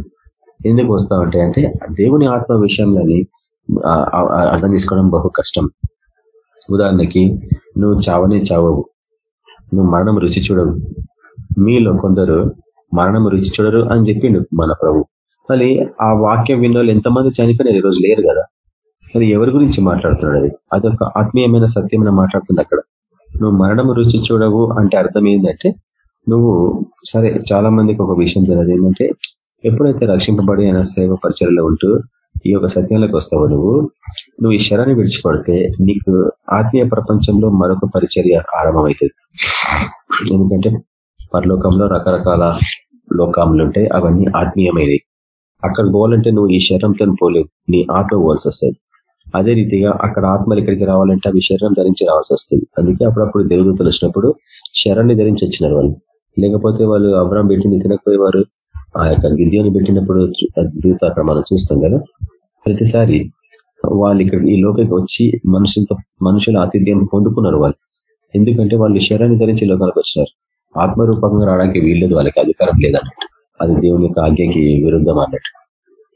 ఎందుకు వస్తూ ఉంటాయి అంటే దేవుని ఆత్మ విషయంలోని అర్థం చేసుకోవడం బహు కష్టం. ఉదాహరణకి నువ్వు చావనే చావవు. నువ్వు మరణం రుచి చూడవు. మీలో కొందరు మరణం రుచి చూడరు అని చెప్పిండు మన ప్రభు. మళ్ళీ ఆ వాక్యం విన్న ఎంతమంది చనిపోయినారు ఈరోజు లేరు కదా? మరి ఎవరి గురించి మాట్లాడుతున్నాడు అది? అదొక ఆత్మీయమైన సత్యమైన మాట్లాడుతుంది అక్కడ. నువ్వు మరణం రుచి చూడవు అంటే అర్థం ఏంటంటే నువ్వు సరే చాలా మందికి ఒక విషయం తెలియదు. ఏంటంటే ఎప్పుడైతే రక్షింపబడి అయిన సేవ పరిచయలో ఉంటూ ఈ యొక్క సత్యంలోకి వస్తావు నువ్వు నువ్వు ఈ శరాన్ని విడిచిపడితే నీకు ఆత్మీయ ప్రపంచంలో మరొక పరిచర్య ఆరంభమవుతుంది. ఎందుకంటే పరలోకంలో రకరకాల లోకాములు ఉంటాయి అవన్నీ ఆత్మీయమైనవి. అక్కడ పోవాలంటే నువ్వు ఈ శరీరంతో పోలేవు. నీ ఆత్మ పోవాల్సి వస్తుంది. అదే రీతిగా అక్కడ ఆత్మలు ఇక్కడికి రావాలంటే అవి శరీరం ధరించి రావాల్సి వస్తుంది. అందుకే అప్పుడప్పుడు దేవదూతలు వచ్చినప్పుడు శరాన్ని ధరించి వచ్చినారు వాళ్ళు. లేకపోతే వాళ్ళు అవరం పెట్టింది తినకపోయేవారు. ఆ యొక్క గిద్యోని పెట్టినప్పుడు దూత అక్కడ మనం చూస్తాం కదా. ప్రతిసారి వాళ్ళు ఇక్కడ ఈ లోకకి వచ్చి మనుషులతో మనుషుల ఆతిథ్యం పొందుకున్నారు వాళ్ళు. ఎందుకంటే వాళ్ళు శరీరాన్ని ధరించి లోకాలకు వచ్చినారు. ఆత్మరూపంగా రావడానికి వీల్లేదు వాళ్ళకి అధికారం లేదన్నట్టు. అది దేవుని యొక్క ఆజ్ఞకి విరుద్ధం అన్నట్టు.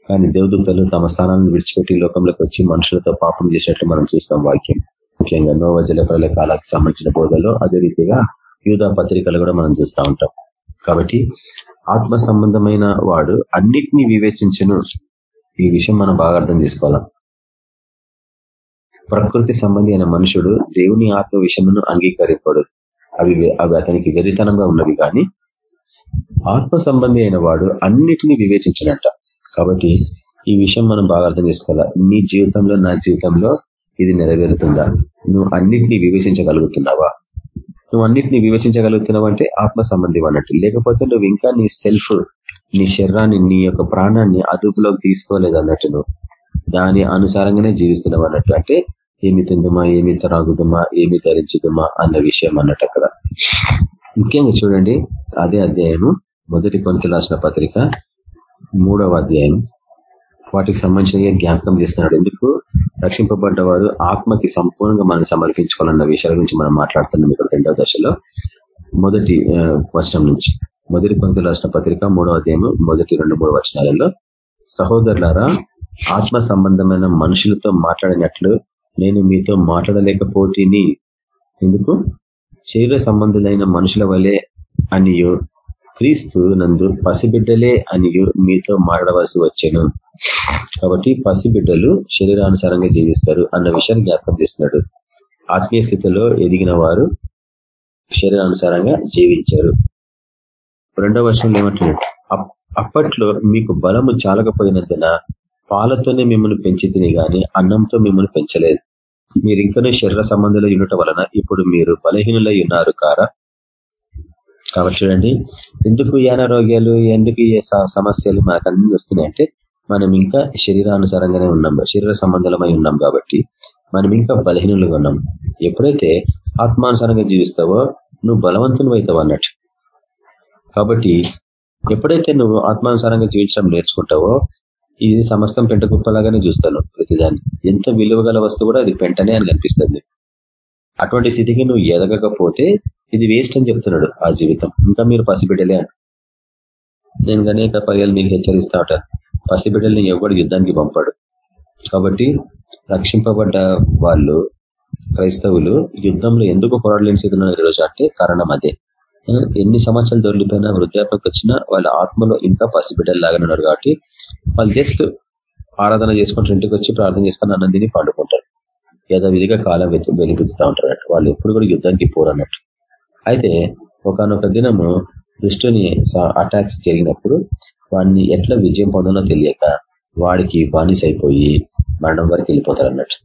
కానీ దేవదూతలు తమ స్థానాలను విడిచిపెట్టి లోకంలోకి వచ్చి మనుషులతో పాపం చేసినట్లు మనం చూస్తాం వాక్యం. ముఖ్యంగా నోవ జలప్రల కాలానికి సంబంధించిన బోధలో అదే రీతిగా యూధా పత్రికలు కూడా మనం చూస్తూ ఉంటాం. కాబట్టి ఆత్మ సంబంధమైన వాడు అన్నిటినీ వివేచించను. ఈ విషయం మనం బాగా అర్థం చేసుకోవాలి? ప్రకృతి సంబంధి అయిన మనుషుడు దేవుని ఆత్మ విషయమును అంగీకరింపడు. అవి అవి అతనికి వెరితనంగా ఉన్నవి కానీ ఆత్మ సంబంధి అయిన వాడు అన్నిటినీ వివేచించడంట కాబట్టి ఈ విషయం మనం బాగా అర్థం చేసుకోవాలా? నీ జీవితంలో నా జీవితంలో ఇది నెరవేరుతుందా? నువ్వు అన్నిటినీ వివేచించగలుగుతున్నావా? నువ్వు అన్నిటినీ వివేచించగలుగుతున్నావు అంటే ఆత్మ సంబంధం అన్నట్టు. లేకపోతే నువ్వు ఇంకా నీ సెల్ఫ్ నీ శరీరాన్ని నీ యొక్క ప్రాణాన్ని అదుపులోకి తీసుకోలేదు అన్నట్టు నువ్వు దాని అనుసారంగానే జీవిస్తున్నావు అన్నట్టు. అంటే ఏమి తిందుమా ఏమి త్రాగుదమా ఏమి ధరించుదమా అన్న విషయం అన్నట్టు అక్కడ. ముఖ్యంగా చూడండి అదే అధ్యాయము మొదటి కొంత రాసిన పత్రిక మూడవ అధ్యాయం. వాటికి సంబంధించిన జ్ఞాపకం చేస్తున్నాడు. ఎందుకు? రక్షింపబడ్డ వారు ఆత్మకి సంపూర్ణంగా మనం సమర్పించుకోవాలన్న విషయాల గురించి మనం మాట్లాడుతున్నాం ఇక్కడ రెండవ దశలో. మొదటి వచనం నుంచి. మొదటి కొంత రాసిన పత్రిక మూడవ అధ్యాయం మొదటి రెండు మూడు వచనాలలో. సహోదరులారా ఆత్మ సంబంధమైన మనుషులతో మాట్లాడినట్లు నేను మీతో మాట్లాడలేకపోతేని ఎందుకు? శరీర సంబంధులైన మనుషుల వలె అనియో క్రీస్తు నందు పసిబిడ్డలే అనియు మీతో మాట్లాడవలసి వచ్చాను. కాబట్టి పసిబిడ్డలు శరీరానుసారంగా జీవిస్తారు అన్న విషయాన్ని జ్ఞాపకం చేస్తున్నాడు. ఆత్మీయ స్థితిలో ఎదిగిన వారు శరీరానుసారంగా జీవించారు. రెండవ వర్షంలో ఏమంటున్నాడు? అప్పట్లో మీకు బలము చాలకపోయినందున పాలతోనే మిమ్మల్ని పెంచి తిని అన్నంతో మిమ్మల్ని పెంచలేదు. మీరు ఇంకనూ శరీర సంబంధాలు ఉండటం వలన ఇప్పుడు మీరు బలహీనులై ఉన్నారు కారా? కాబట్టి చూడండి ఎందుకు ఈ అనారోగ్యాలు ఎందుకు ఈ సమస్యలు మనకు అన్ని వస్తున్నాయంటే మనం ఇంకా శరీరానుసారంగానే ఉన్నాం. శరీర సంబంధమై ఉన్నాం కాబట్టి మనం ఇంకా బలహీనులుగా ఉన్నాం. ఎప్పుడైతే ఆత్మానుసారంగా జీవిస్తావో నువ్వు బలవంతుని అవుతావు అన్నట్టు. కాబట్టి ఎప్పుడైతే నువ్వు ఆత్మానుసారంగా జీవించడం నేర్చుకుంటావో ఇది సమస్తం పెంట కుప్పలాగానే చూస్తాను ప్రతిదాన్ని. ఎంత విలువ వస్తువు కూడా అది పెంటనే అని కనిపిస్తుంది. అటువంటి స్థితికి నువ్వు ఎదగకపోతే ఇది వేస్ట్ అని చెప్తున్నాడు ఆ జీవితం. ఇంకా మీరు పసిబిడ్డలే నేను అనేక పర్యాలు మీకు హెచ్చరిస్తా ఉంటాను పసిబిడ్డల్ని ఎవడు యుద్ధానికి పంపాడు? కాబట్టి రక్షింపబడ్డ వాళ్ళు క్రైస్తవులు యుద్ధంలో ఎందుకు పోరాడలేని స్థితిలో ఈరోజు అంటే కారణం అదే. ఎన్ని సంవత్సరాలు దొరికిపోయినా వృద్ధాపకు వచ్చినా వాళ్ళ ఆత్మలో ఇంకా పసిబిడ్డలు ఉన్నారు కాబట్టి వాళ్ళు జస్ట్ ఆరాధన చేసుకుంటారు ఇంటికి వచ్చి ప్రార్థన చేసుకుని ఆనందిని పండుకుంటారు. యథావిధిగా కాలం వెలిపిస్తూ ఉంటారు వాళ్ళు ఎప్పుడు కూడా యుద్ధానికి పోరన్నట్టు అయితే ఒకనొక దినము దుష్టుని అటాక్స్ జరిగినప్పుడు వాడిని ఎట్లా విజయం పొందాలో తెలియక వాడికి బానిసైపోయి అయిపోయి మరణం వరకు వెళ్ళిపోతారు అన్నట్టు.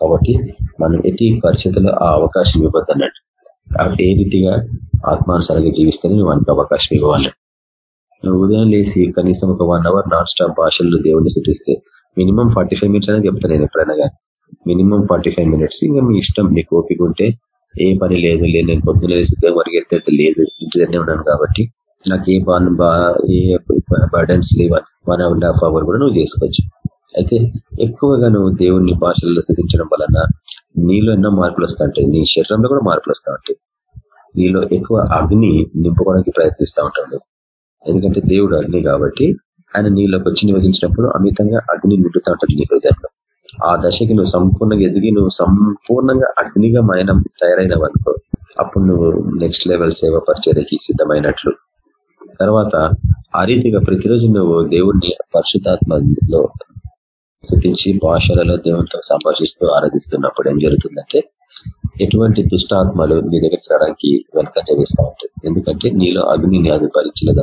కాబట్టి మనం ఎట్టి పరిస్థితుల్లో ఆ అవకాశం ఇవ్వద్దు అన్నట్టు. ఏ రీతిగా ఆత్మానుసారంగా జీవిస్తేనే నువ్వు అవకాశం ఇవ్వాలి ఉదయం లేసి కనీసం ఒక వన్ అవర్ నాన్ స్టాప్ భాషల్లో దేవుడిని శుద్ధిస్తే మినిమం ఫార్టీ ఫైవ్ మినిట్స్ అనేది చెప్తాను నేను ఎప్పుడైనా కానీ మినిమం ఫార్టీ ఫైవ్ మినిట్స్ ఇంకా మీ ఇష్టం నీకు ఓపిక ఉంటే ఏ పని లేదు లేదు నేను పొద్దున్న లేసి ఉద్యోగం వరకు లేదు ఇంటి దగ్గరే ఉన్నాను కాబట్టి నాకు ఏ బా ఏ బర్డన్స్ లేవు వన్ అండ్ హాఫ్ అవర్ కూడా నువ్వు చేసుకోవచ్చు. అయితే ఎక్కువగా నువ్వు దేవుణ్ణి భాషల్లో స్థుతించడం వలన నీలో ఎన్నో మార్పులు వస్తూ ఉంటాయి. నీ శరీరంలో కూడా మార్పులు వస్తూ ఉంటాయి. నీలో ఎక్కువ అగ్ని నింపుకోవడానికి ప్రయత్నిస్తూ ఉంటాడు ఎందుకంటే దేవుడు అగ్ని కాబట్టి ఆయన నీలోకి వచ్చి నివసించినప్పుడు అమితంగా అగ్ని నిండుతూ ఉంటుంది నీ హృదయంలో. ఆ దశకి నువ్వు సంపూర్ణంగా ఎదిగి నువ్వు సంపూర్ణంగా అగ్నిగా మైనం తయారైనవనుకో అప్పుడు నువ్వు నెక్స్ట్ లెవెల్ సేవ పరిచర్యకి సిద్ధమైనట్లు. తర్వాత ఆ రీతిగా ప్రతిరోజు నువ్వు దేవుణ్ణి పరిశుద్ధాత్మలో స్థుతించి భాషలలో దేవునితో సంభాషిస్తూ ఆరాధిస్తున్నప్పుడు ఏం జరుగుతుందంటే ఎటువంటి దుష్టాత్మలు నీ దగ్గరికి రావడానికి వెనక చేస్తూ ఉంటాయి. ఎందుకంటే నీలో అగ్నిని అది భరించలేదు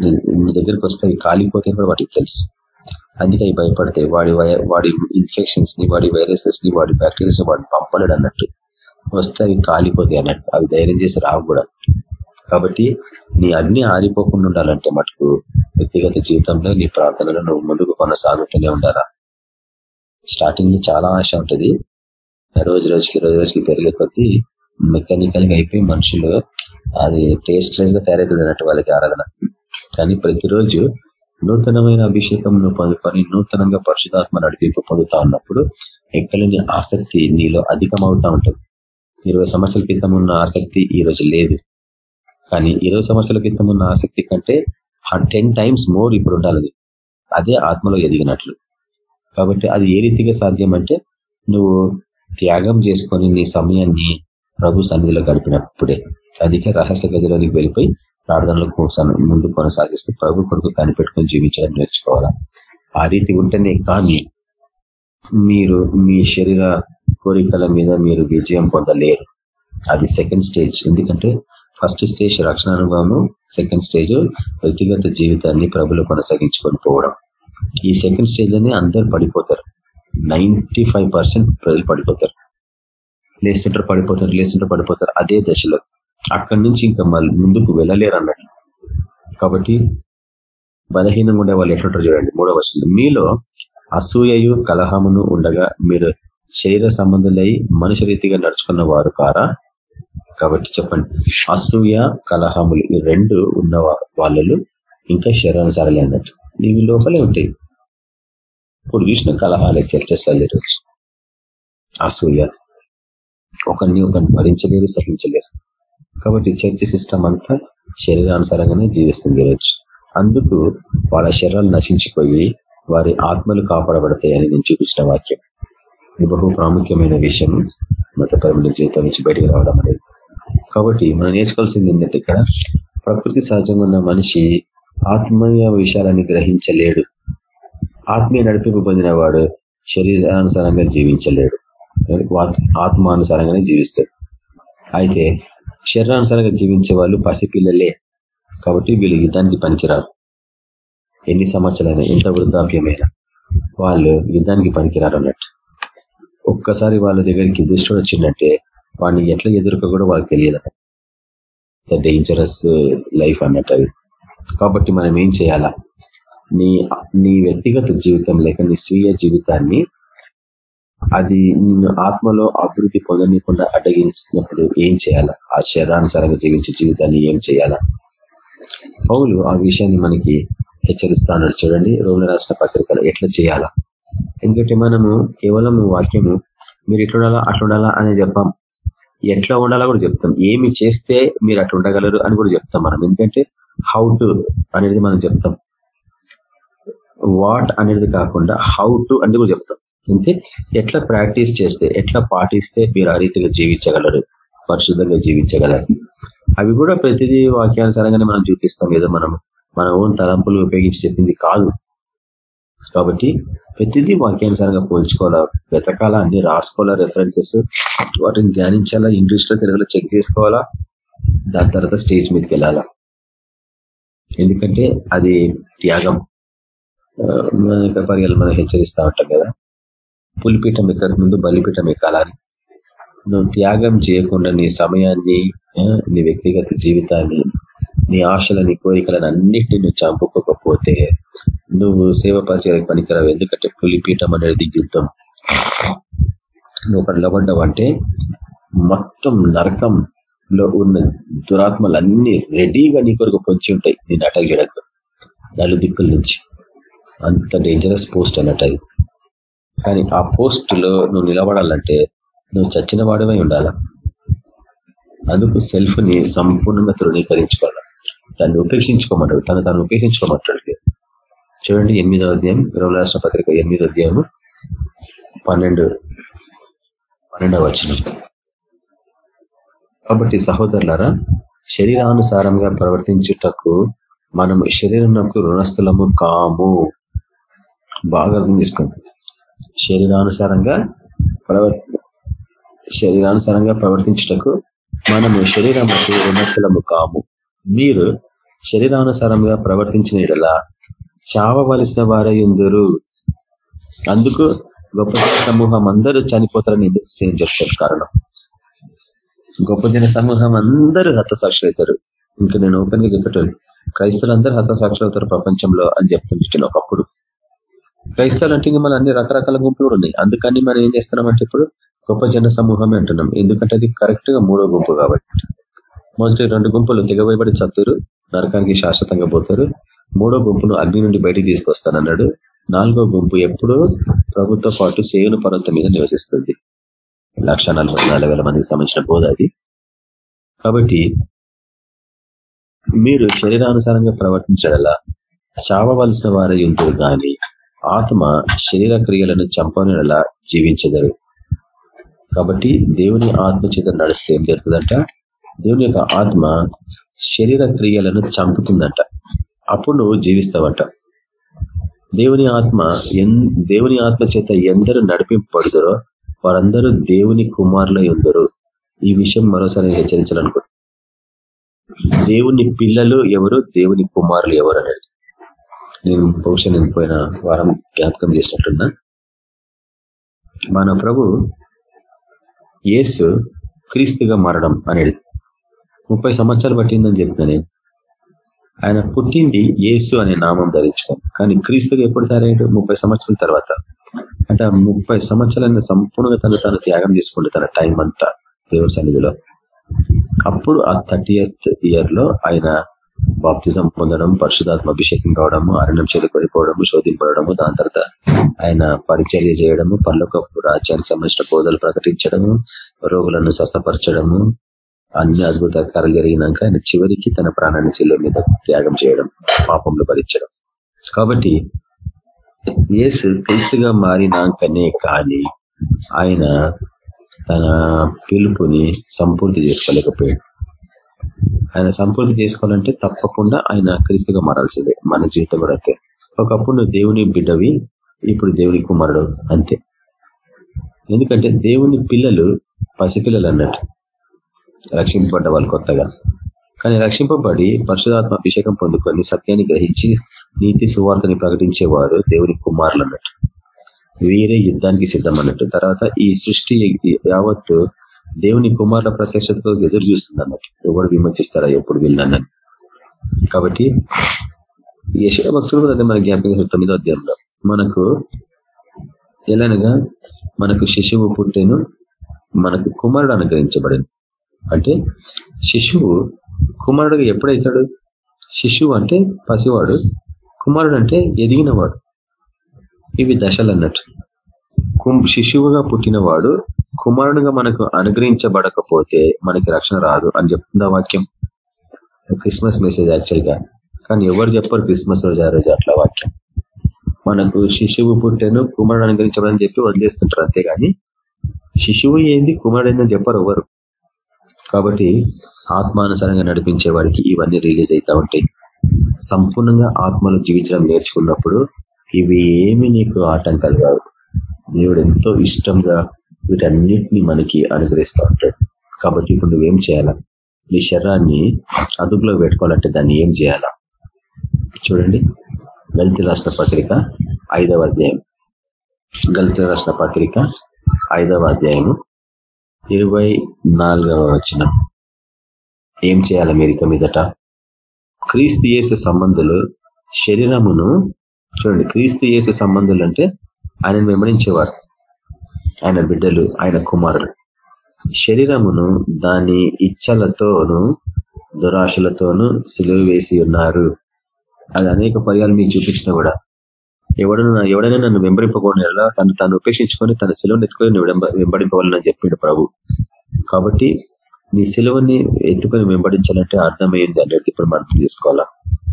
నీ దగ్గరికి వస్తే కాలిపోతే కూడా వాటికి తెలుసు. అందుకే అవి భయపడతాయి వాడి వాడి ఇన్ఫెక్షన్స్ని వాడి వైరసెస్ని వాడి బ్యాక్టీరియాస్ని వాడిని పంపలేడు అన్నట్టు. వస్తే అవి కాలిపోతాయి అన్నట్టు. అవి ధైర్యం చేసి రావు కూడా. కాబట్టి నీ అగ్ని ఆరిపోకుండా ఉండాలంటే మటుకు వ్యక్తిగత జీవితంలో నీ ప్రార్థనలో నువ్వు ముందుకు కొనసాగుతూనే ఉండాలా? స్టార్టింగ్లో చాలా ఆశ ఉంటుంది. రోజు రోజుకి రోజు రోజుకి పెరిగే కొద్దీ మెకానికల్గా అయిపోయి మనుషులు అది టేస్ట్ లెస్గా తయారవుతుంది అన్నట్టు వాళ్ళకి ఆరాధన. కానీ ప్రతిరోజు నూతనమైన అభిషేకం నువ్వు పొందుకొని నూతనంగా పరిశుధాత్మ నడిపింపు పొందుతా ఉన్నప్పుడు ఎక్కలేని ఆసక్తి నీలో అధికమవుతా ఉంటుంది. ఇరవై సంవత్సరాల క్రితం ఉన్న ఆసక్తి ఈ రోజు లేదు. కానీ ఇరవై సంవత్సరాల క్రితం ఉన్న ఆసక్తి కంటే టెన్ టైమ్స్ మోర్ ఇప్పుడు ఉండాలి. అదే ఆత్మలో ఎదిగినట్లు. కాబట్టి అది ఏ రీతిగా సాధ్యం అంటే నువ్వు త్యాగం చేసుకొని నీ సమయాన్ని ప్రభు సన్నిధిలో గడిపినప్పుడే. అందుకే రహస్య గదిలోనికి వెళ్ళిపోయి ప్రార్థనలు ముందు కొనసాగిస్తూ ప్రభు కొరకు కనిపెట్టుకొని జీవించడం నేర్చుకోవాలా? ఆ రీతి ఉంటేనే కానీ మీరు మీ శరీర కోరికల మీద మీరు విజయం పొందలేరు. అది సెకండ్ స్టేజ్ ఎందుకంటే ఫస్ట్ స్టేజ్ రక్షణ అనుభవము సెకండ్ స్టేజ్ వ్యక్తిగత జీవితాన్ని ప్రభులు కొనసాగించుకొని పోవడం. ఈ సెకండ్ స్టేజ్లోనే అందరు పడిపోతారు. నైంటీ ప్రజలు పడిపోతారు. లేస్తుంటారు పడిపోతారు లేస్తుంటారు పడిపోతారు. అదే దశలో. అక్కడి నుంచి ఇంకా ముందుకు వెళ్ళలేరు అన్నట్టు కాబట్టి బలహీనంగా ఉండే వాళ్ళు ఎట్లుంటారు చూడండి మూడవ వర్షంలో మీలో అసూయయు కలహమును ఉండగా మీరు శరీర సంబంధులై మనుష రీతిగా నడుచుకున్న వారు కారా? కాబట్టి చెప్పండి. అసూయ కలహములు ఈ రెండు ఉన్న వాళ్ళు ఇంకా శరీరానుసారాలే అన్నట్టు ఇవి లోపలే ఉంటాయి ఇప్పుడు చూసిన కలహాలే చర్చస్లలో ఈరోజు అసూయ. ఒకరిని ఒకరిని భరించలేరు సహించలేరు. కాబట్టి చర్చ సిస్టమ్ అంతా శరీరానుసారంగానే జీవిస్తుంది ఈరోజు అందుకు వాళ్ళ శరీరాలు నశించిపోయి వారి ఆత్మలు కాపాడబడతాయని నేను చూపించిన వాక్యం. ఇది బహు ప్రాముఖ్యమైన విషయం. మతపరమైన జీవితం నుంచి బయటకు రావడం అనేది. కాబట్టి మనం నేర్చుకోవాల్సింది ఏంటంటే ఇక్కడ ప్రకృతి సహజంగా ఉన్న మనిషి ఆత్మీయ విషయాలని గ్రహించలేడు. ఆత్మీయ నడిపింపు పొందిన వాడు శరీరానుసారంగా జీవించలేడు. ఆత్మానుసారంగానే జీవిస్తాడు. అయితే శరీరానుసారంగా జీవించే వాళ్ళు పసిపిల్లలే. కాబట్టి వీళ్ళు యుద్ధానికి పనికిరారు. ఎన్ని సంవత్సరాలైనా ఎంత వృద్ధాప్యమైనా వాళ్ళు యుద్ధానికి పనికిరారు అన్నట్టు. ఒక్కసారి వాళ్ళ దగ్గరికి దుష్టుడు వచ్చిందంటే వాడిని ఎట్లా ఎదుర్కో కూడా వాళ్ళకి తెలియదు. ద డేంజరస్ లైఫ్ అన్నట్టు అది. కాబట్టి మనం ఏం చేయాలా? నీ నీ వ్యక్తిగత జీవితం లేక నీ స్వీయ జీవితాన్ని అది నిన్ను ఆత్మలో అభివృద్ధి పొందనీయకుండా అడ్డగించినప్పుడు ఏం చేయాలా? ఆ శరీరానుసారంగా జీవించే జీవితాన్ని ఏం చేయాలా? పౌలు ఆ విషయాన్ని మనకి హెచ్చరిస్తాడు. చూడండి రోగుల రాష్ట్ర పత్రికలు ఎట్లా చేయాలా? ఎందుకంటే మనము కేవలం వాక్యము మీరు ఎట్లా ఉండాలా అట్లుండాలా అని చెప్పాం. ఎట్లా ఉండాలా కూడా చెప్తాం. ఏమి చేస్తే మీరు అట్లా ఉండగలరు అని కూడా చెప్తాం మనం. ఎందుకంటే హౌ టు అనేది మనం చెప్తాం. వాట్ అనేది కాకుండా హౌ టు అనేది కూడా చెప్తాం. అంటే ఎట్లా ప్రాక్టీస్ చేస్తే ఎట్లా పాటిస్తే మీరు ఆ రీతిగా జీవించగలరు? పరిశుద్ధంగా జీవించగలరు. అవి కూడా ప్రతిదీ వాక్యానుసారంగానే మనం చూపిస్తాం ఏదో మనం మన ఓన్ తలంపులు ఉపయోగించి చెప్పింది కాదు. కాబట్టి ప్రతిదీ వాక్యానుసారంగా పోల్చుకోవాలా? వెతకాలా? అన్ని రాసుకోవాలా? రెఫరెన్సెస్ వాటిని ధ్యానించాలా? ఇంగ్లీష్లో తెలుగులో చెక్ చేసుకోవాలా? దాని తర్వాత స్టేజ్ మీదకి వెళ్ళాలా? ఎందుకంటే అది త్యాగం. మన పర్యాలు మనం హెచ్చరిస్తూ ఉంటాం కదా. పులిపీఠం ఎక్కక ముందు బలిపీఠం ఎక్కాలని. నువ్వు త్యాగం చేయకుండా నీ సమయాన్ని నీ వ్యక్తిగత జీవితాన్ని నీ ఆశలని కోరికలను అన్నిటిని నువ్వు చంపుకోకపోతే నువ్వు సేవ పరిచయం పనికిరావు. ఎందుకంటే పులిపీఠం అనేది యుద్ధం. నువ్వు అక్కడ నిలబడ్డావు అంటే మొత్తం నరకంలో ఉన్న దురాత్మలన్నీ రెడీగా నీ కొరకు పొంచి ఉంటాయి. నేను అటాక్ చేయడానికి. నలు దిక్కుల నుంచి. అంత డేంజరస్ పోస్ట్ అన్నట్టు అది. కానీ ఆ పోస్ట్లో నువ్వు నిలబడాలంటే నువ్వు చచ్చిన వాడమై ఉండాల? అందుకు సెల్ఫ్ని సంపూర్ణంగా తృణీకరించుకోవాలి? దాన్ని ఉపేక్షించుకోమంటాడు. తను తను ఉపేక్షించుకోమంటాడు. చూడండి ఎనిమిదో అధ్యాయం ఇరవై రాష్ట్ర పత్రిక ఎనిమిదో అధ్యాయము పన్నెండు పన్నెండవ వచ్చిన కాబట్టి సహోదరులారా శరీరానుసారంగా ప్రవర్తించుటకు మనం శరీరంకు రుణస్థలము కాము. బాగా అర్థం చేసుకోండి. శరీరానుసారంగా ప్రవర్ శరీరానుసారంగా ప్రవర్తించుటకు మనము శరీరముకు విమర్శలము కాము మీరు శరీరానుసారంగా ప్రవర్తించిన ఇడలా చావవలసిన వారై ఉందరు. అందుకు గొప్ప సమూహం అందరూ చనిపోతారని నేను చెప్తాను కారణం. గొప్ప జన సమూహం అందరూ హతసాక్షులు అవుతారు. ఇంకా నేను ఓపెన్గా చెప్పేటోళ్ళు క్రైస్తవులు అందరూ హతసాక్షులు అవుతారు ప్రపంచంలో అని చెప్తుంటాను ఒకప్పుడు. క్రైస్తవులు అంటే మన అన్ని రకరకాల గుంపులు కూడా ఉన్నాయి. అందుకని మనం ఏం చేస్తున్నామంటే ఇప్పుడు గొప్ప జన సమూహమే అంటున్నాం. ఎందుకంటే అది కరెక్ట్గా మూడో గుంపు కాబట్టి. మొదటి రెండు గుంపులు దిగబోయబడి చత్తురు నరకానికి శాశ్వతంగా పోతారు. మూడో గుంపును అగ్ని నుండి బయటికి తీసుకొస్తానన్నాడు. నాలుగో గుంపు ఎప్పుడూ ప్రభుత్వ పాటు సేవను పర్వతం మీద నివసిస్తుంది. లక్ష మందికి సంబంధించిన బోధ అది. కాబట్టి మీరు శరీరానుసారంగా ప్రవర్తించడలా చావవలసిన వారై ఉంటుంది కానీ ఆత్మ శరీర క్రియలను చంపనలా జీవించగలరు కాబట్టి దేవుని ఆత్మ చేత నడిస్తే ఏం జరుగుతుందంట? దేవుని యొక్క ఆత్మ శరీర క్రియలను చంపుతుందంట. అప్పుడు నువ్వు జీవిస్తావంట. దేవుని ఆత్మ దేవుని ఆత్మ చేత ఎందరూ నడిపింపబడుదరో వారందరూ దేవుని కుమారులై ఉందరు. ఈ విషయం మరోసారి హెచ్చరించాలనుకుంటున్నాను దేవుని పిల్లలు ఎవరు? దేవుని కుమారులు ఎవరు అనేది. నేను బహుశా నేను పోయిన వారం జ్ఞాపకం చేసినట్లున్నా. మన ప్రభు ఏసు క్రీస్తుగా మారడం అనేది ముప్పై సంవత్సరాలు పట్టిందని చెప్పిన నేను. ఆయన పుట్టింది యేసు అనే నామం ధరించుకొని కానీ క్రీస్తుగా ఎప్పుడు తయారయ్యాడు? ముప్పై సంవత్సరాల తర్వాత. అంటే ముప్పై సంవత్సరాలైన సంపూర్ణంగా తను తను త్యాగం చేసుకుంటే తన టైం అంతా దేవుడి సన్నిధిలో. అప్పుడు ఆ థర్టీ ఇయర్లో ఆయన బాప్తిజం పొందడం పరిశుధాత్మ అభిషేకం కావడము అరణ్యం చేదుకొనిపోవడము శోధింపడము దాని తర్వాత ఆయన పరిచర్య చేయడము పర్లోక రాజ్యానికి సంబంధించిన బోధలు ప్రకటించడము రోగులను స్వస్థపరచడము అన్ని అద్భుత కార్యాలు జరిగినాక ఆయన చివరికి తన ప్రాణాన్ని శిలో మీద త్యాగం చేయడం పాపంలో భరించడం. కాబట్టి ఏసు క్రీస్తుగా మారినాకనే కానీ ఆయన తన పిలుపుని సంపూర్తి చేసుకోలేకపోయాడు. ఆయన సంపూర్తి చేసుకోవాలంటే తప్పకుండా ఆయన క్రీస్తుగా మారాల్సిందే మన జీవితం కూడా అంతే. ఒకప్పుడు నువ్వు దేవుని బిడ్డవి ఇప్పుడు దేవుని కుమారుడు అంతే. ఎందుకంటే దేవుని పిల్లలు పసిపిల్లలు అన్నట్టు. రక్షింపబడ్డ వాళ్ళు కొత్తగా. కానీ రక్షింపబడి పరిశుధాత్మ అభిషేకం పొందుకొని సత్యాన్ని గ్రహించి నీతి సువార్తని ప్రకటించేవారు దేవుని కుమారులు అన్నట్టు. వీరే యుద్ధానికి సిద్ధం అన్నట్టు. తర్వాత ఈ సృష్టి యావత్తు దేవుని కుమారుల ప్రత్యక్షతకు ఎదురు చూస్తుంది అన్నట్టు ఎవరు విమర్శిస్తారా ఎప్పుడు వీళ్ళనని కాబట్టి యశ భక్తులు అదే మన జ్ఞాపకం తొమ్మిదో అధ్యాయంలో. మనకు ఎలానగా మనకు శిశువు పుట్టేను మనకు కుమారుడు అనుగ్రహించబడింది అంటే శిశువు కుమారుడుగా ఎప్పుడైతాడు? శిశువు అంటే పసివాడు కుమారుడు అంటే ఎదిగినవాడు. ఇవి దశలు అన్నట్టు. శిశువుగా పుట్టినవాడు కుమారుడుగా మనకు అనుగ్రహించబడకపోతే మనకి రక్షణ రాదు అని చెప్తుంది వాక్యం? క్రిస్మస్ మెసేజ్ యాక్చువల్గా కానీ ఎవరు చెప్పరు క్రిస్మస్ రోజు ఆ రోజు అట్లా వాక్యం. మనకు శిశువు పుట్టెను కుమారుడు అనుగ్రహించబడని చెప్పి వదిలేస్తుంటారు అంతేగాని శిశువు ఏంది కుమారుడు ఏందని చెప్పరు ఎవరు. కాబట్టి ఆత్మానుసారంగా నడిపించే వాడికి ఇవన్నీ రిలీజ్ అవుతా ఉంటాయి. సంపూర్ణంగా ఆత్మలో జీవించడం నేర్చుకున్నప్పుడు ఇవి ఏమి నీకు ఆటంకాలు కావు. దేవుడు ఎంతో ఇష్టంగా వీటన్నిటిని మనకి అనుగ్రహిస్తూ ఉంటాడు. కాబట్టి ఇప్పుడు నువ్వేం చేయాలా? నీ శరీరాన్ని అదుపులో పెట్టుకోవాలంటే దాన్ని ఏం చేయాలా? చూడండి. గలితులు రాసిన పత్రిక ఐదవ అధ్యాయం. గలితులు రాసిన పత్రిక ఐదవ అధ్యాయము ఇరవై నాలుగవ వచనం. ఏం చేయాలి మీరు మీదట? క్రీస్తు యేసు సంబంధులు శరీరమును చూడండి. క్రీస్తు యేసు సంబంధులు అంటే ఆయన వెంబడించేవారు. ఆయన బిడ్డలు ఆయన కుమారులు. శరీరమును దాని ఇచ్చలతోనూ దురాశలతోనూ సిలువ వేసి ఉన్నారు. అది అనేక పర్యాలు మీకు చూపించిన కూడా. ఎవడైనా ఎవడైనా నన్ను వెంబడింపకూడదు తను తాను ఉపేక్షించుకొని తన సిలువను ఎత్తుకొని వెంబడింపవాలని చెప్పిడు ప్రభు. కాబట్టి నీ సిలువని ఎత్తుకొని వెంబడించాలంటే అర్థమైంది అనేది ఇప్పుడు మనం తీసుకోవాలా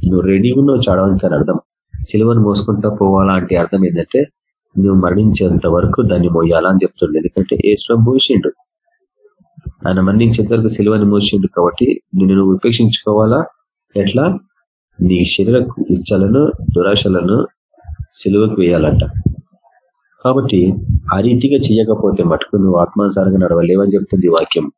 నువ్వు రెడీ ఉన్నావు చాడవానికి అని అర్థం. సిలువను మోసుకుంటా పోవాలా అంటే అర్థం ఏంటంటే నువ్వు మరణించేంత వరకు దాన్ని మోయాలా అని చెప్తుండే. ఎందుకంటే ఏశ్వరం మోసిండు. ఆయన మరణించేంత వరకు సిలువని మోసిండు కాబట్టి నిన్ను నువ్వు ఉపేక్షించుకోవాలా? ఎట్లా? నీ శరీర ఇచ్చలను దురాశలను సిలువకు వేయాలంట. కాబట్టి ఆ రీతిగా చేయకపోతే మటుకు నువ్వు ఆత్మానుసారంగా నడవలేవని చెప్తుంది వాక్యం.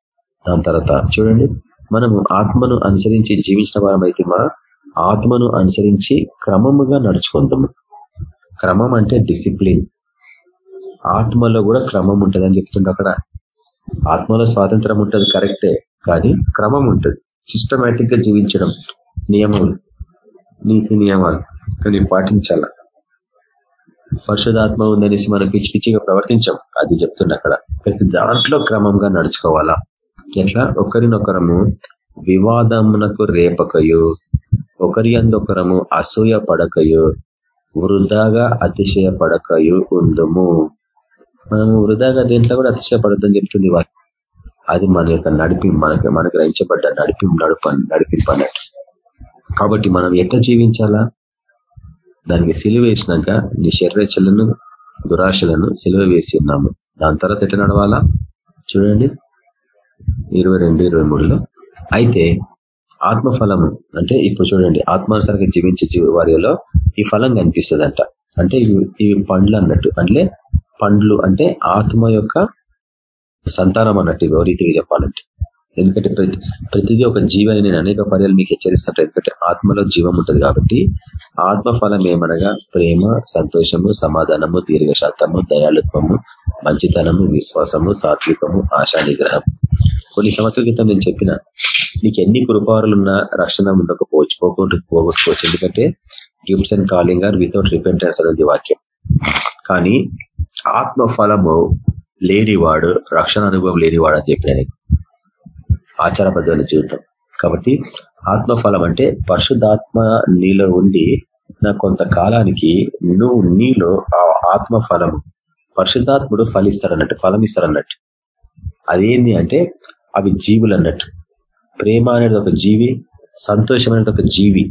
దాని తర్వాత చూడండి. మనము ఆత్మను అనుసరించి జీవించిన వారం అయితే మా ఆత్మను అనుసరించి క్రమముగా నడుచుకుందాము. క్రమం అంటే డిసిప్లిన్. ఆత్మలో కూడా క్రమం ఉంటుందని చెప్తుండే అక్కడ. ఆత్మలో స్వాతంత్రం ఉంటుంది కరెక్టే. కానీ క్రమం ఉంటుంది. సిస్టమేటిక్గా జీవించడం నియమం నీతి నియమాలు కానీ పాటించాల. పరిశుధాత్మ ఉందనేసి మనం పిచ్చి పిచ్చిగా ప్రవర్తించాం. అది చెప్తుండే అక్కడ. ప్రతి దాంట్లో క్రమంగా నడుచుకోవాలా. ఎట్లా? ఒకరినొకరము వివాదమునకు రేపకయు ఒకరి అందొకరము అసూయ పడకయు వృధాగా అతిశయపడకయు ఉందము. మనము వృధాగా దేంట్లో కూడా అతిశయపడద్దని చెప్తుంది అది మన యొక్క నడిపి మనకి మనకు రహించబడ్డ నడిపి నడుప నడిపింపన్నట్టు కాబట్టి మనం ఎట్లా జీవించాలా? దానికి సిలువ వేసినాక నీ శరీరచలను దురాశలను సిలువ వేసి ఉన్నాము. దాని తర్వాత ఎట్లా నడవాలా? చూడండి. ఇరవై రెండు ఇరవై మూడులో. అయితే ఆత్మఫలము అంటే ఇప్పుడు చూడండి ఆత్మానుసారంగా జీవించే వారిలో ఈ ఫలం కనిపిస్తుంది అంటే ఇవి ఇవి పండ్లు అన్నట్టు. అంటే పండ్లు అంటే ఆత్మ యొక్క సంతానం అన్నట్టు ఇవి రీతిగా చెప్పాలంటే. ఎందుకంటే ప్రతి ప్రతిదీ ఒక జీవని నేను అనేక పర్యాలు మీకు హెచ్చరిస్తాను ఎందుకంటే ఆత్మలో జీవం ఉంటుంది కాబట్టి ఆత్మ ఫలం ఏమనగా ప్రేమ సంతోషము సమాధానము దీర్ఘశాతము దయాళుత్వము మంచితనము విశ్వాసము సాత్వికము ఆశా నిగ్రహం కొన్ని సంవత్సరాల క్రితం నేను చెప్పిన నీకు ఎన్ని కృపారులున్నా రక్షణ ఉండకపోవచ్చు పోగొట్టు పోగొట్టుకోవచ్చు. ఎందుకంటే gifts and calling are without repentance అనేది వాక్యం. కానీ ఆత్మ ఫలము లేనివాడు రక్షణ అనుభవం లేనివాడు అని చెప్పిన ఆచారబద్ధమైన జీవితం. కాబట్టి ఆత్మఫలం అంటే పరిశుద్ధాత్మ నీలో ఉండి నా కొంతకాలానికి నువ్వు నీలో ఆ ఆత్మ పరిశుద్ధాత్ముడు ఫలిస్తారన్నట్టు ఫలం ఇస్తారన్నట్టు అదేంది అంటే అవి జీవులు అన్నట్టు ప్రేమ అనేది ఒక జీవి సంతోషం అనేది ఒక జీవి.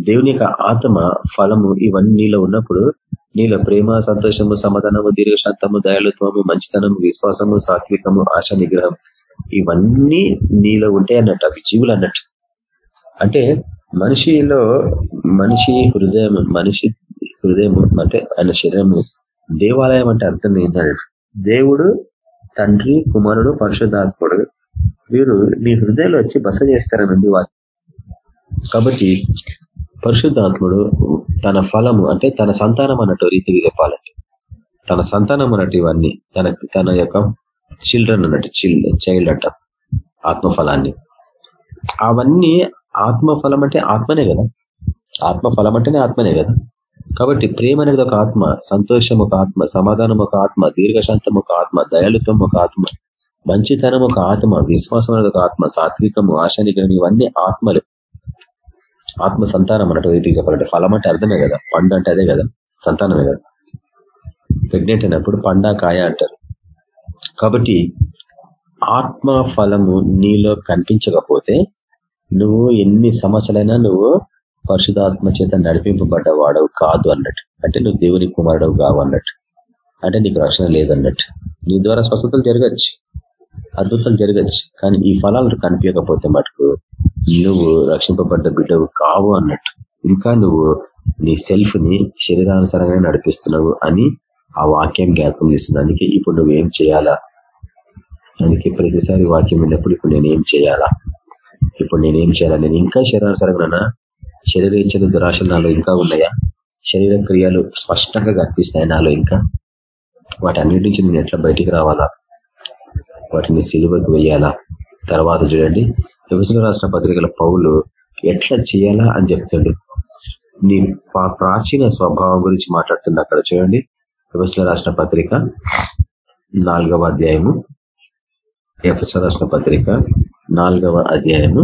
దేవుని యొక్క ఆత్మ ఫలము ఇవన్నీ నీలో ఉన్నప్పుడు నీలో ప్రేమ సంతోషము సమాధానము దీర్ఘశాంతము దయాలుత్వము మంచితనము విశ్వాసము సాత్వికము ఆశ నిగ్రహం ఇవన్నీ నీలో ఉంటాయి అన్నట్టు అవి జీవులు అన్నట్టు. అంటే మనిషిలో మనిషి హృదయం మనిషి హృదయము అంటే ఆయన శరీరము దేవాలయం అంటే అర్థం ఏంటంటే దేవుడు తండ్రి కుమారుడు పరిశుద్ధాత్ముడు వీరు నీ హృదయంలో వచ్చి బస చేస్తారన్నది వారు కాబట్టి పరిశుద్ధాత్ముడు తన ఫలము అంటే తన సంతానం అన్నట్టు రీతికి చెప్పాలంటే తన సంతానం అన్నట్టు ఇవన్నీ తన తన యొక్క చిల్డ్రన్ అన్నట్టు చైల్డ్ అంట ఆత్మఫలాన్ని. అవన్నీ ఆత్మఫలం అంటే ఆత్మనే కదా. ఆత్మఫలం అంటేనే ఆత్మనే కదా. కాబట్టి ప్రేమ అనేది ఒక ఆత్మ సంతోషం ఒక ఆత్మ సమాధానం ఒక ఆత్మ దీర్ఘశాంతం ఒక ఆత్మ దయాళుత్వం ఒక ఆత్మ మంచితనం ఒక ఆత్మ విశ్వాసం అనేది ఒక ఆత్మ సాత్వికము ఆశానిగ్రహం ఇవన్నీ ఆత్మలు. ఆత్మ సంతానం అన్నట్టు రీతికి చెప్పాలంటే ఫలం అంటే అర్థమే కదా. పండు అంటే అదే కదా. సంతానమే కదా. ప్రెగ్నెంట్ అయినప్పుడు పండా కాయ అంటారు. కాబట్టి ఆత్మ ఫలము నీలో కనిపించకపోతే నువ్వు ఎన్ని సంవత్సరాలైనా నువ్వు పరిశుధాత్మ చేత నడిపింపబడ్డవాడవు కాదు అన్నట్టు. అంటే నువ్వు దేవుని కుమారుడవు కావు అన్నట్టు. అంటే నీకు రక్షణ లేదన్నట్టు. నీ ద్వారా స్వస్థతలు జరగచ్చు. అద్భుతాలు జరగచ్చు. కానీ ఈ ఫలాలు కనిపించకపోతే మటుకు నువ్వు రక్షింపబడ్డ బిడ్డవు కావు అన్నట్టు. ఇంకా నువ్వు నీ సెల్ఫ్ని శరీరానుసారంగా నడిపిస్తున్నావు అని ఆ వాక్యం జ్ఞాపకం చేస్తుంది అందుకే ఇప్పుడు నువ్వేం చేయాలా? అందుకే ప్రతిసారి వాక్యం విన్నప్పుడు ఇప్పుడు నేనేం చేయాలా? ఇప్పుడు నేనేం చేయాలా? నేను ఇంకా శరీరానుసరంగా శరీరేచ్ఛలు దురాశలు నాలో ఇంకా ఉన్నాయా? శరీర క్రియలు స్పష్టంగా కనిపిస్తాయి నాలో ఇంకా? వాటన్నిటి నుంచి నేను ఎట్లా బయటికి రావాలా? వాటిని సిలువకు వేయాలా? తర్వాత చూడండి. విభజన రాష్ట్ర పత్రికల పౌలు ఎట్లా చేయాలా అని చెప్తుండు. నీ ప్రాచీన స్వభావం గురించి మాట్లాడుతున్నా అక్కడ చూడండి. విభజన రాష్ట్ర పత్రిక నాలుగవ అధ్యాయము. ఎఫ్ఎస్ రాష్ట్ర పత్రిక నాలుగవ అధ్యాయము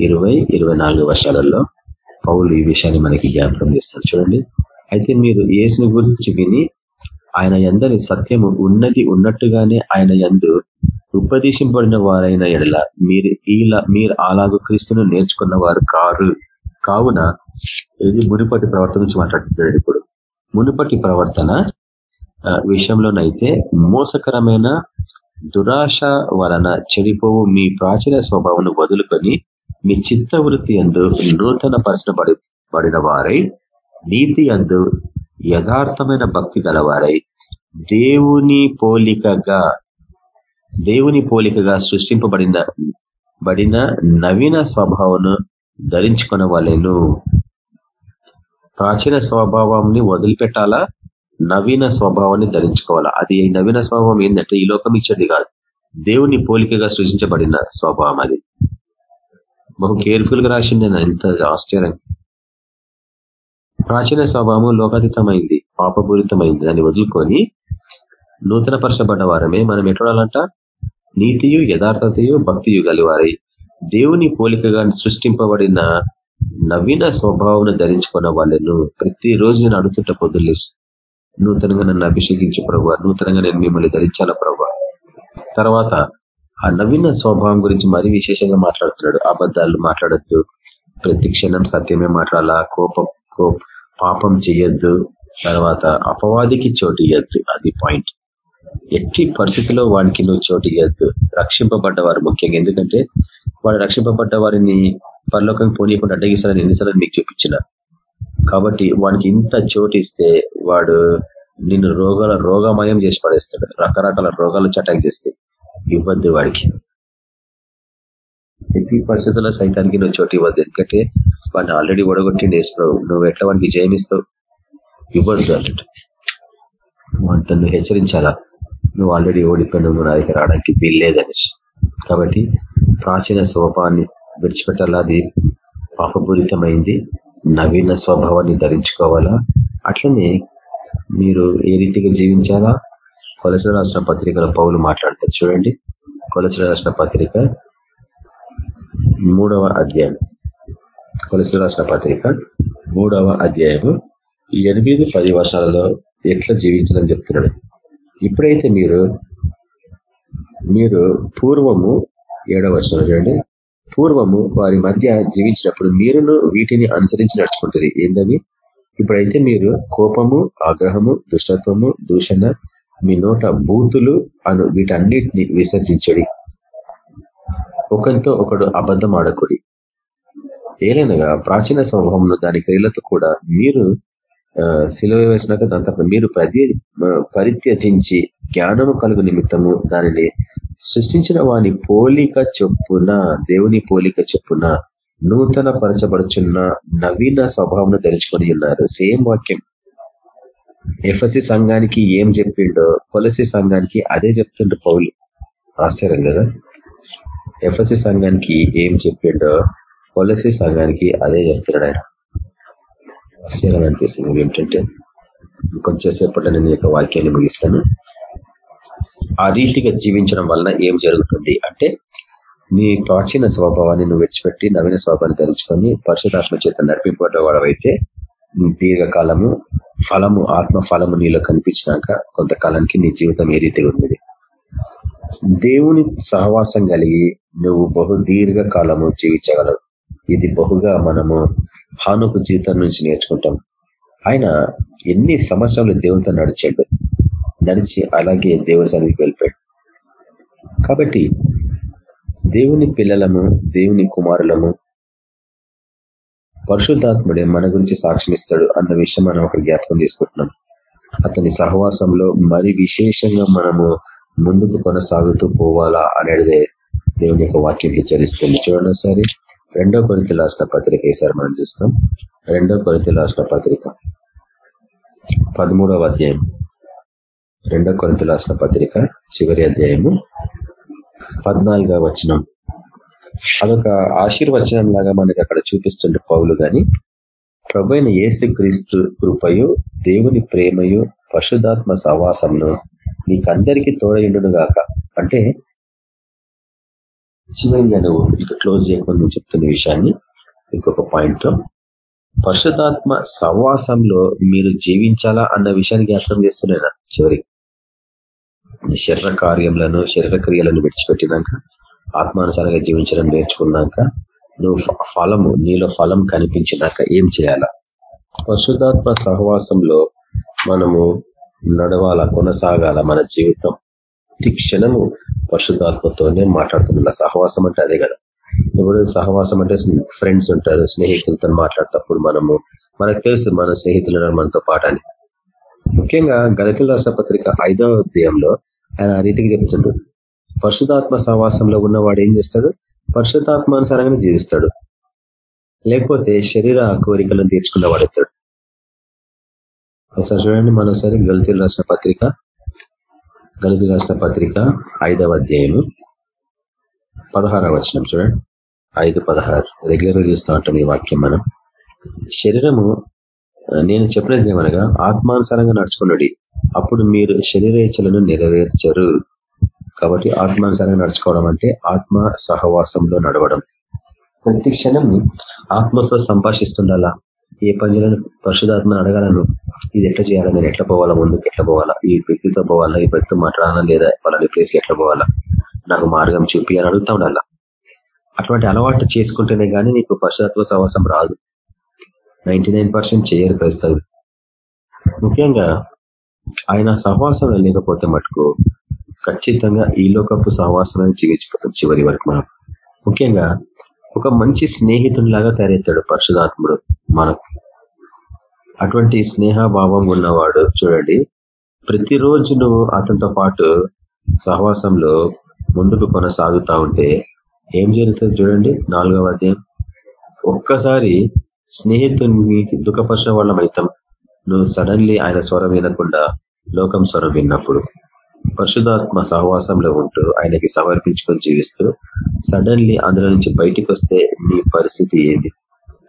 ఇరవై ఇరవై నాలుగు వర్షాలలో పౌలు ఈ విషయాన్ని మనకి జ్ఞాపకం చేస్తారు చూడండి. అయితే మీరు ఏసుని గురించి విని ఆయన ఎందరి సత్యము ఉన్నది ఉన్నట్టుగానే ఆయన ఎందు ఉపదేశింపడిన వారైన ఎడల మీరు ఇలా మీరు అలాగూ క్రీస్తును నేర్చుకున్న వారు కారు. కావున ఇది మునిపటి ప్రవర్తన నుంచి మాట్లాడుతున్నాడు ఇప్పుడు. మునుపటి ప్రవర్తన విషయంలోనైతే మోసకరమైన దురాశ వలన చెడిపోవు మీ ప్రాచీన స్వభావం వదులుకొని మీ చిత్త వృత్తి అందు నూతన పరచబడిన వారై నీతి అందు యథార్థమైన భక్తి గలవారై దేవుని పోలికగా దేవుని పోలికగా సృష్టింపబడిన బడిన నవీన స్వభావను ధరించుకున్న వాళ్ళను ప్రాచీన స్వభావాన్ని వదిలిపెట్టాలా? నవీన స్వభావాన్ని ధరించుకోవాలా? అది నవీన స్వభావం ఏంటంటే ఈ లోకం ఇచ్చేది కాదు. దేవుని పోలికగా సృష్టించబడిన స్వభావం అది. బహు కేర్ఫుల్గా రాసింది ఎంత ఆశ్చర్యం. ప్రాచీన స్వభావం లోకాతీతమైంది పాపపూరితమైంది. దాన్ని వదులుకొని నూతన పరచబడ్డ వారమే మనం ఎట్లాడాలంట? నీతియు యథార్థతయు భక్తియు గలివారై. దేవుని పోలికగా సృష్టింపబడిన నవీన స్వభావం ధరించుకున్న వాళ్ళను ప్రతిరోజు నేను అడుగుతుంట పొద్దులేసి నూతనంగా నన్ను అభిషేకించే ప్రభు నూతనంగా నేను మిమ్మల్ని ధరించాల ప్రభు. తర్వాత ఆ నవీన స్వభావం గురించి మరీ విశేషంగా మాట్లాడుతున్నాడు. అబద్ధాలు మాట్లాడద్దు. ప్రతి క్షణం సత్యమే మాట్లాడాలా? కోపం పాపం చేయొద్దు. తర్వాత అపవాదికి చోటు ఇయ్యద్దు. అది పాయింట్ ఎట్టి పరిస్థితిలో వాడికి నువ్వు చోటు ఇయ్యద్దు. రక్షింపబడ్డవారు ముఖ్యంగా. ఎందుకంటే వాడు రక్షింపబడ్డ వారిని పరలోకం పోనీయకుండా అడ్డగిస్తారని ఎన్నిసార్లు మీకు చూపించిన. కాబట్టి వాడికి ఇంత చోటు ఇస్తే వాడు నిన్ను రోగాల రోగమయం చేసి పడేస్తాడు. రకరకాల రోగాలు చటాక్ చేస్తే ఇవ్వద్దు వాడికి. ఎట్టి పరిస్థితుల్లో సైతానికి నువ్వు చోటు ఇవ్వద్దు. ఎందుకంటే వాడిని ఆల్రెడీ ఒడగొట్టిండి వేసినావు నువ్వు ఎట్లా వాడికి జయమిస్తావు ఇవ్వద్దు అన్నట్టు వాటితో నువ్వు హెచ్చరించాలా? నువ్వు ఆల్రెడీ ఓడిపోయినావు నువ్వు నా రావడానికి వీల్లేదని కాబట్టి ప్రాచీన స్వభావాన్ని విడిచిపెట్టాలా? అది పాపపూరితమైంది. నవీన స్వభావాన్ని ధరించుకోవాలా? అట్లనే మీరు ఏ రీతిగా జీవించాలా? కొలసిన రాసిన పత్రికలో పౌలు మాట్లాడతారు చూడండి. కొలసిన రాసిన పత్రిక మూడవ అధ్యాయం. కొలసిన రాసిన పత్రిక మూడవ అధ్యాయము ఎనిమిది పది వర్షాలలో ఎట్లా జీవించాలని చెప్తున్నాడు. ఇప్పుడైతే మీరు మీరు పూర్వము ఏడవ వర్షంలో చూడండి. పూర్వము వారి మధ్య జీవించినప్పుడు మీరును వీటిని అనుసరించి నడుచుకుంటుంది ఏందని? ఇప్పుడైతే మీరు కోపము ఆగ్రహము దుష్టత్వము దూషణ మీ నోట బూతులు అను వీటన్నిటిని విసర్జించడి. ఒకరితో ఒకడు అబద్ధం ఆడకుడి. ఏలైనగా ప్రాచీన సమూహంలో దాని క్రియలతో కూడా మీరు సిలువ వేసినాక దాని తర్వాత మీరు ప్రతి పరిత్యజించి జ్ఞానము కలుగు నిమిత్తము దానిని సృష్టించిన వాని పోలిక చొప్పున దేవుని పోలిక చొప్పున నూతన పరచబడుచున్న నవీన స్వభావం ధరించుకొని ఉన్నారు. సేమ్ వాక్యం. ఎఫ్ఎసి సంఘానికి ఏం చెప్పిండో కొలసి సంఘానికి అదే చెప్తుండు పౌలు. ఆశ్చర్యం కదా? ఎఫ్ఎసి సంఘానికి ఏం చెప్పిండో కొలసి సంఘానికి అదే చెప్తున్నాడు ఆయన. ఆశ్చర్యం అనిపిస్తుంది ఏంటంటే కొంచెం సేపట్లో నేను యొక్క వాక్యాన్ని ముగిస్తాను. ఆ రీతిగా జీవించడం వలన ఏం జరుగుతుంది అంటే నీ ప్రాచీన స్వభావాన్ని నువ్వు విడిచిపెట్టి నవీన స్వభావాన్ని ధరించుకొని పరిశుధాత్మ చేత నడిపింపడవాడవైతే దీర్ఘకాలము ఫలము ఆత్మ ఫలము నీలో కనిపించినాక కొంతకాలానికి నీ జీవితం ఏ రీతి ఉన్నది? దేవుని సహవాసం కలిగి నువ్వు బహు దీర్ఘకాలము జీవించగలవు. ఇది బహుగా మనము హానుకు జీవితం నుంచి నేర్చుకుంటాం. ఆయన ఎన్ని సంవత్సరాలు దేవునితో నడిచాడు? నడిచి అలాగే దేవుని సన్నిధికి వెళ్ళిపోయాడు. కాబట్టి దేవుని పిల్లలము దేవుని కుమారులము పరిశుద్ధాత్ముడే మన గురించి సాక్ష్యమిస్తాడు అన్న విషయం మనం ఒక జ్ఞాపకం తీసుకుంటున్నాం అతని సహవాసంలో మరి విశేషంగా మనము ముందుకు కొనసాగుతూ పోవాలా అనేదే దేవుని యొక్క వాక్యం హెచ్చరిస్తుంది చూడండి ఒకసారి రెండో కొరిత రాసిన పత్రిక ఈసారి మనం చూస్తాం. రెండో కొరితలు రాసిన పత్రిక. పదమూడవ అధ్యాయం రెండో కొరితలు రాసిన పత్రిక చివరి అధ్యాయము. పద్నాలుగవ వచనం. అదొక ఆశీర్వచనం లాగా మనకి అక్కడ చూపిస్తుండే పౌలు గాని ప్రభు అయిన ఏసు క్రీస్తు కృపయు దేవుని ప్రేమయు పశుధాత్మ సవాసంలో మీకందరికీ తోడయుండును గాక. అంటే చివరిగా నువ్వు ఇక క్లోజ్ చేయకుండా చెప్తున్న విషయాన్ని ఇంకొక పాయింట్తో పరిశుధాత్మ సవాసంలో మీరు జీవించాలా అన్న విషయాన్ని జ్ఞాపకం చేస్తున్నాయి చివరి. శరీర కార్యములను శరీర క్రియలను విడిచిపెట్టినాక ఆత్మానుసారంగా జీవించడం నేర్చుకున్నాక నువ్వు ఫలము నీలో ఫలం కనిపించినాక ఏం చేయాలా? పరిశుధాత్మ సహవాసంలో మనము నడవాల కొనసాగాల మన జీవితం? ప్రతి క్షణము పరిశుధాత్మతోనే మాట్లాడుతున్నా సహవాసం అంటే అదే కదా. ఇప్పుడు సహవాసం అంటే ఫ్రెండ్స్ ఉంటారు స్నేహితులతో మాట్లాడేటప్పుడు మనము మనకు తెలుసు మన స్నేహితులు మనతో పాటని. ముఖ్యంగా గణితుల రాష్ట్ర పత్రిక ఐదవ అధ్యాయంలో ఆయన ఆ రీతికి చెప్తుండ్రు పరిశుధాత్మ సహవాసంలో ఉన్నవాడు ఏం చేస్తాడు? పరిశుధాత్మానుసారంగానే జీవిస్తాడు. లేకపోతే శరీర కోరికలను తీర్చుకున్న అవుతాడు. ఒకసారి చూడండి మరోసారి గణితుల రాసిన పత్రిక గలితీ రాసిన పత్రిక ఐదవ అధ్యాయము. పదహారవ వచనం చూడండి. ఐదు పదహారు. రెగ్యులర్గా చూస్తూ ఉంటాం ఈ వాక్యం మనం. శరీరము నేను చెప్పినది ఏమనగా ఆత్మానుసారంగా నడుచుకున్నాడు అప్పుడు మీరు శరీరేచ్ఛలను నెరవేర్చరు. కాబట్టి ఆత్మానుసారంగా నడుచుకోవడం అంటే ఆత్మ సహవాసంలో నడవడం. ప్రతి క్షణం ఆత్మతో సంభాషిస్తుండాలా? ఏ పంజలను పరిశుధాత్మను అడగాలను? ఇది ఎట్లా చేయాలా? నేను ఎట్లా పోవాలా? ముందుకు ఎట్లా పోవాలా? ఈ వ్యక్తితో పోవాలా? ఈ వ్యక్తితో మాట్లాడాలా? లేదా వాళ్ళని ప్లేస్కి ఎట్లా పోవాలా? నాకు మార్గం చూపి అని అడుగుతా ఉండాలా? అటువంటి అలవాటు చేసుకుంటేనే కానీ నీకు పశ్చాత్వ సహవాసం రాదు. నైన్టీ చేయరు క్రైస్తవులు. ముఖ్యంగా ఆయన సహవాసం లేకపోతే మటుకు ఖచ్చితంగా ఈ లోకపు సహవాసమని జీవించిపోతాం చివరి వరకు మనం. ముఖ్యంగా ఒక మంచి స్నేహితునిలాగా తయారవుతాడు పరిశుధాత్ముడు మనకు. అటువంటి స్నేహభావం ఉన్నవాడు చూడండి ప్రతిరోజు నువ్వు అతనితో పాటు సహవాసంలో ముందుకు కొనసాగుతా ఉంటే ఏం జరుగుతుంది చూడండి నాలుగవ అధ్యాయం. ఒక్కసారి స్నేహితుని దుఃఖపరిచిన వాళ్ళం అవుతాం. నువ్వు సడన్లీ ఆయన స్వరం వినకుండా లోకం స్వరం విన్నప్పుడు పరిశుధాత్మ సహవాసంలో ఉంటూ ఆయనకి సమర్పించుకొని జీవిస్తూ సడన్లీ అందులో నుంచి బయటికి వస్తే నీ పరిస్థితి ఏది?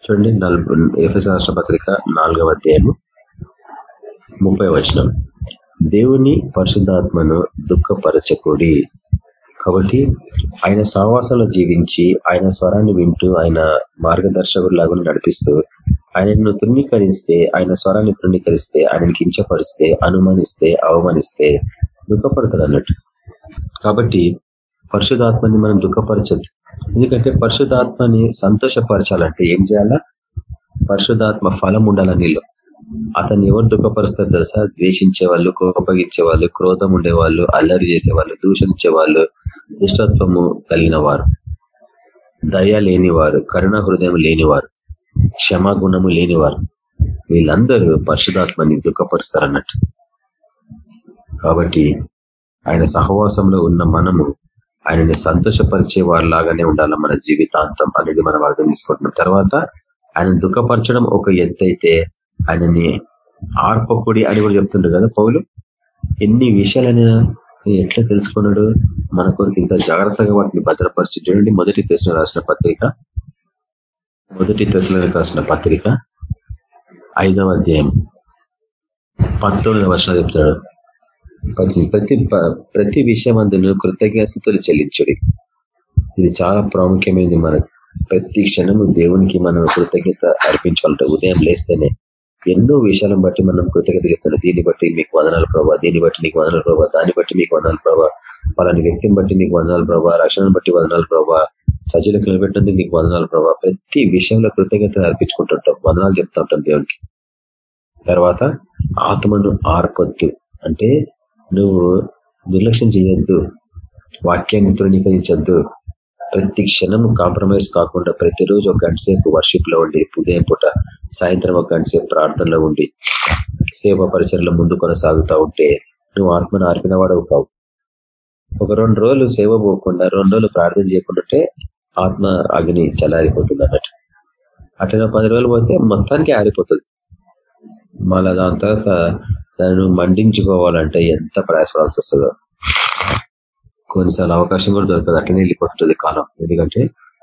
చూడండి ఎఫ్ఎస్ రాష్ట్ర పత్రిక నాలుగవ అధ్యాయము ముప్పై వచనం. దేవుని పరిశుద్ధాత్మను దుఃఖపరచకూడి కాబట్టి ఆయన సహవాసంలో జీవించి ఆయన స్వరాన్ని వింటూ ఆయన మార్గదర్శకులాగా నడిపిస్తూ ఆయనను తృణీకరిస్తే ఆయన స్వరాన్ని తృణీకరిస్తే ఆయనను కించపరిస్తే అనుమానిస్తే అవమానిస్తే దుఃఖపడతాడు అన్నట్టు. కాబట్టి పరిశుధాత్మని మనం దుఃఖపరచద్దు. ఎందుకంటే పరిశుధాత్మని సంతోషపరచాలంటే ఏం చేయాలా? పరిశుధాత్మ ఫలం ఉండాల నీళ్ళు అతన్ని ఎవరు దుఃఖపరుస్తారు తెలుసా? ద్వేషించే వాళ్ళు కోపగించే వాళ్ళు క్రోధం ఉండేవాళ్ళు అల్లరి చేసేవాళ్ళు దూషించే వాళ్ళు దుష్టత్వము కలిగిన వారు దయ లేనివారు కరుణ హృదయం లేనివారు క్షమాగుణము లేనివారు. వీళ్ళందరూ పరిశుధాత్మని దుఃఖపరుస్తారన్నట్టు. కాబట్టి ఆయన సహవాసంలో ఉన్న మనము ఆయనని సంతోషపరిచే వారిలాగానే ఉండాలి మన జీవితాంతం అనేది మనం అర్థం చేసుకుంటున్నాం. తర్వాత ఆయన దుఃఖపరచడం ఒక ఎత్తైతే ఆయనని ఆర్పకుడి అని కూడా చెప్తుండే కదా పౌలు. ఎన్ని విషయాలైనా ఎట్లా తెలుసుకున్నాడు? మన కొరకు ఇంత జాగ్రత్తగా వాటిని భద్రపరిచి చూడండి మొదటి తెసిన రాసిన పత్రిక మొదటి దశలో రాసిన పత్రిక ఐదవ అధ్యాయం పంతొమ్మిదవ వర్షాలు చెప్తాడు ప్రతి ప్రతి విషయం అందులో కృతజ్ఞతలు చెల్లించుడి. ఇది చాలా ప్రాముఖ్యమైనది మన ప్రతి క్షణము దేవునికి మనం కృతజ్ఞత అర్పించాలంటే ఉదయం లేస్తేనే ఎన్నో విషయాలను బట్టి మనం కృతజ్ఞత చెప్తున్నాం. దీన్ని బట్టి మీకు వదనాలు ప్రభావ దీన్ని బట్టి నీకు వదనాలు ప్రభావ దాన్ని బట్టి మీకు వదనాలు ప్రభావ పలాని వ్యక్తిని బట్టి నీకు వదనాలు ప్రభావ రక్షణను బట్టి వదనాలు ప్రభావ సజ్జలకు నిలబెట్టినందుకు నీకు వదనాలు ప్రభావ ప్రతి విషయంలో కృతజ్ఞత అర్పించుకుంటుంటాం వదనాలు చెప్తా ఉంటాం దేవునికి. తర్వాత ఆత్మను ఆర్పొద్దు. అంటే నువ్వు నిర్లక్ష్యం చేయొద్దు వాక్యాన్ని తృణీకరించద్దు ప్రతి క్షణం కాంప్రమైజ్ కాకుండా ప్రతిరోజు ఒక గంట సేపు వర్షిప్లో ఉండి ఉదయం పూట సాయంత్రం ఒక గంట సేపు ప్రార్థనలో ఉండి సేవా పరిచయలో ముందు కొనసాగుతూ ఉంటే నువ్వు ఆత్మను ఆర్పిన వాడవు కావు. ఒక రెండు రోజులు సేవ పోకుండా రెండు రోజులు ప్రార్థన చేయకుండాంటే ఆత్మ అగ్ని చల్లారిపోతుంది అన్నట్టు. అట్లనే పది రోజులు పోతే మొత్తానికి ఆరిపోతుంది. మళ్ళా దాని తర్వాత దాన్ని మండించుకోవాలంటే ఎంత ప్రయాసపడాల్సి వస్తుందో. కొన్నిసార్లు అవకాశం కూడా దొరకదు. అట్లనే వెళ్ళిపోతుంటుంది కాలం. ఎందుకంటే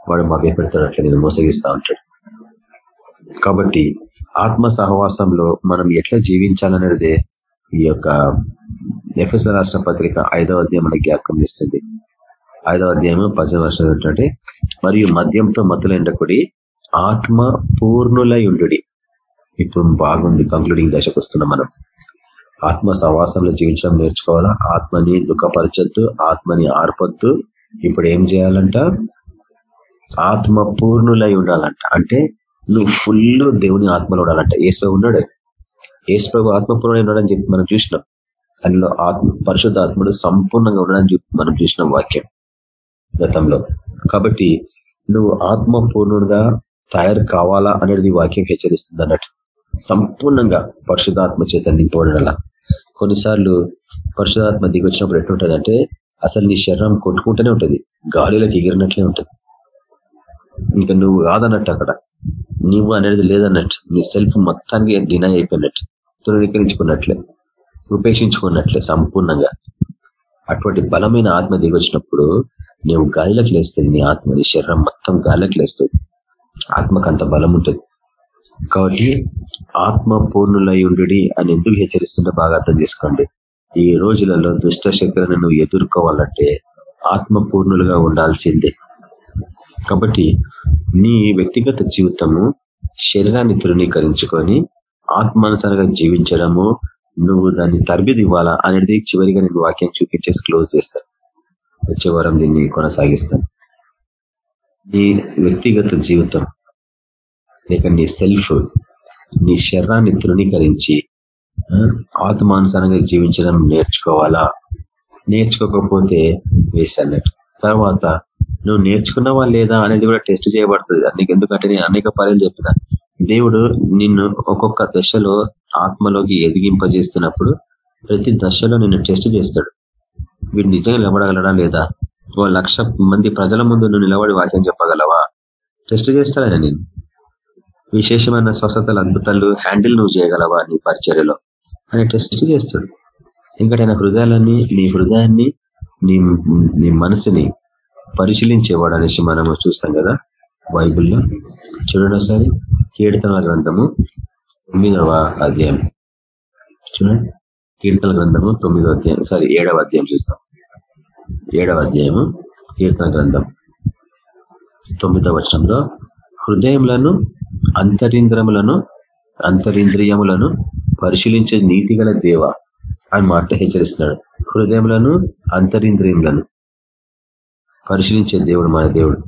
వాడు మభ్య పెడతాడు అట్లా నేను మోసగిస్తా ఉంటాడు. కాబట్టి ఆత్మ సహవాసంలో మనం ఎట్లా జీవించాలనేది ఈ యొక్క ఎఫ్ఎస్ రాష్ట్ర పత్రిక ఐదవ అధ్యాయం మనకి జ్ఞాపకం ఇస్తుంది ఐదవ అధ్యాయం పద్దెనిమిది వర్షాలు ఏంటంటే మరియు మద్యంతో మతులెండకుడి ఆత్మ పూర్ణులై ఉండు ఇప్పుడు బాగుంది కంక్లూడింగ్ దశకు వస్తున్నాం మనం. ఆత్మ సవాసంలో జీవించడం నేర్చుకోవాలా? ఆత్మని దుఃఖపరచద్దు ఆత్మని ఆర్పొద్దు. ఇప్పుడు ఏం చేయాలంట? ఆత్మ పూర్ణులై ఉండాలంట. అంటే నువ్వు ఫుల్ దేవుని ఆత్మలో ఉండాలంట. ఏసుప్రభు ఉన్నాడు. ఏసు ఆత్మపూర్ణులై ఉన్నాడని చెప్పి మనం చూసినాం. అందులో ఆత్మ పరిశుద్ధ ఆత్ముడు సంపూర్ణంగా ఉన్నాడని చెప్పి మనం చూసినాం వాక్యం గతంలో. కాబట్టి నువ్వు ఆత్మ పూర్ణుడుగా తయారు కావాలా అనేది వాక్యం హెచ్చరిస్తుంది అన్నట్టు. సంపూర్ణంగా పరిశుధాత్మ చేత నింపబడాల కొన్నిసార్లు పరశురాత్మ దిగొచ్చినప్పుడు ఎట్లుంటది అంటే అసలు నీ శరీరం కొట్టుకుంటూనే ఉంటది. గాలిలోకి ఎగిరినట్లే ఉంటది. ఇంకా నువ్వు కాదన్నట్టు అక్కడ. నువ్వు అనేది లేదన్నట్టు. నీ సెల్ఫ్ మొత్తానికి డినై అయిపోయినట్టు. తృణీకరించుకున్నట్లే ఉపేక్షించుకున్నట్లే సంపూర్ణంగా. అటువంటి బలమైన ఆత్మ దిగొచ్చినప్పుడు నువ్వు గాలిలోకి లేస్తుంది నీ ఆత్మ నీ శరీరం మొత్తం గాలిలోకి లేస్తుంది. ఆత్మకు అంత బలం ఉంటుంది. కాబట్టి ఆత్మ పూర్ణులై ఉండు అని ఎందుకు హెచ్చరిస్తుంటే బాగా అర్థం చేసుకోండి. ఈ రోజులలో దుష్ట శక్తులను నువ్వు ఎదుర్కోవాలంటే ఆత్మ పూర్ణులుగా ఉండాల్సిందే. కాబట్టి నీ వ్యక్తిగత జీవితము శరీరాన్ని తృణీకరించుకొని ఆత్మానుసారంగా జీవించడము నువ్వు దాన్ని తరబిది ఇవ్వాలా అనేది చివరిగా నేను వాక్యం చూపించేసి క్లోజ్ చేస్తాను. వచ్చే వారం దీన్ని కొనసాగిస్తాను. నీ వ్యక్తిగత జీవితం లేక నీ సెల్ఫ్ నీ శరీరాన్ని తృణీకరించి ఆత్మానుసారంగా జీవించడం నేర్చుకోవాలా? నేర్చుకోకపోతే వేస్ట్ అన్నట్టు తర్వాత నువ్వు నేర్చుకున్నావా లేదా? అనేది కూడా టెస్ట్ చేయబడుతుంది. నీకు ఎందుకంటే నేను అనేక పర్యాలు చెప్పిన. దేవుడు నిన్ను ఒక్కొక్క దశలో ఆత్మలోకి ఎదిగింపజేస్తున్నప్పుడు ప్రతి దశలో నిన్ను టెస్ట్ చేస్తాడు. వీడు నిజంగా నిలబడగలడా లేదా? ఓ లక్ష మంది ప్రజల ముందు నువ్వు నిలబడి వాక్యం చెప్పగలవా? టెస్ట్ చేస్తాడని నేను విశేషమైన స్వస్థతలు అద్భుతాలు హ్యాండిల్ నువ్వు చేయగలవా నీ పరిచర్యలో? అని టెస్ట్ చేస్తాడు. ఎందుకంటే ఆయన హృదయాలన్నీ నీ హృదయాన్ని నీ నీ మనసుని పరిశీలించేవాడు అనేసి మనము చూస్తాం కదా బైబుల్లో. చూడండి ఒకసారి కీర్తన గ్రంథము తొమ్మిదవ అధ్యాయం. చూడండి. కీర్తన గ్రంథము తొమ్మిదవ అధ్యాయం సారీ ఏడవ అధ్యాయం చూస్తాం. ఏడవ అధ్యాయము కీర్తన గ్రంథం తొమ్మిదవ వర్షంలో హృదయములను అంతరింద్రములను అంతరింద్రియములను పరిశీలించే నీతి గల దేవ అని మాట హెచ్చరిస్తున్నాడు. హృదయములను అంతరింద్రియములను పరిశీలించే దేవుడు మన దేవుడు.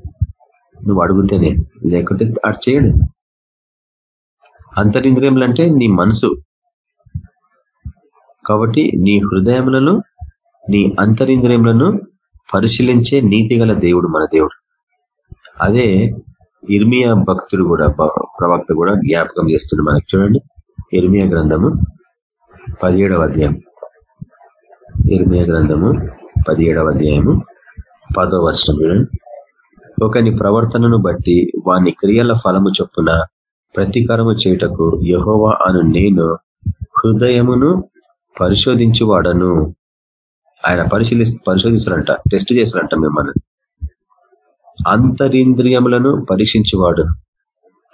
నువ్వు అడుగుతేనే లేకుంటే అటు చేయడు అంతరింద్రియములు అంటే నీ మనసు. కాబట్టి నీ హృదయములను నీ అంతరింద్రియములను పరిశీలించే నీతి గల దేవుడు మన దేవుడు. అదే ఇర్మియా భక్తుడు కూడా ప్రవక్త కూడా జ్ఞాపకం చేస్తుంది మనకి. చూడండి ఇర్మియా గ్రంథము పదిహేడవ అధ్యాయం. ఇర్మియా గ్రంథము పదిహేడవ అధ్యాయము పదో వర్షం చూడండి. ఒకని ప్రవర్తనను బట్టి వాని క్రియల ఫలము చొప్పున ప్రతీకారము చేయుటకు యహోవా అను నేను హృదయమును పరిశోధించువాడను. ఆయన పరిశీలి పరిశోధిస్తారంట టెస్ట్ చేస్తారంట మిమ్మల్ని. అంతరింద్రియములను పరీక్షించేవాడు.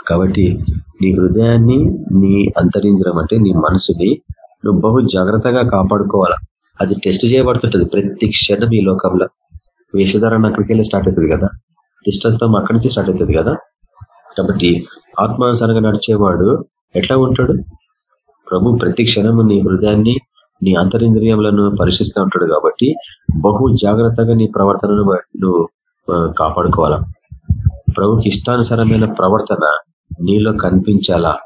కాబట్టి నీ హృదయాన్ని నీ అంతరింద్రియం అంటే నీ మనసుని నువ్వు బహు జాగ్రత్తగా కాపాడుకోవాలా. అది టెస్ట్ చేయబడుతుంటది ప్రతి క్షణం ఈ లోకంలో. వేషధారణ అక్కడికి స్టార్ట్ అవుతుంది కదా. దుష్టత్వం అక్కడి నుంచి స్టార్ట్ అవుతుంది కదా. కాబట్టి ఆత్మానుసారంగా నడిచేవాడు ఎట్లా ఉంటాడు? ప్రభు ప్రతి క్షణము నీ హృదయాన్ని నీ అంతరింద్రియములను పరీక్షిస్తూ ఉంటాడు కాబట్టి బహు జాగ్రత్తగా నీ ప్రవర్తనను నువ్వు కాపాడుకోవాలా? ప్రభుకి ఇష్టానుసారమైన ప్రవర్తన నీలో కనిపించాలా?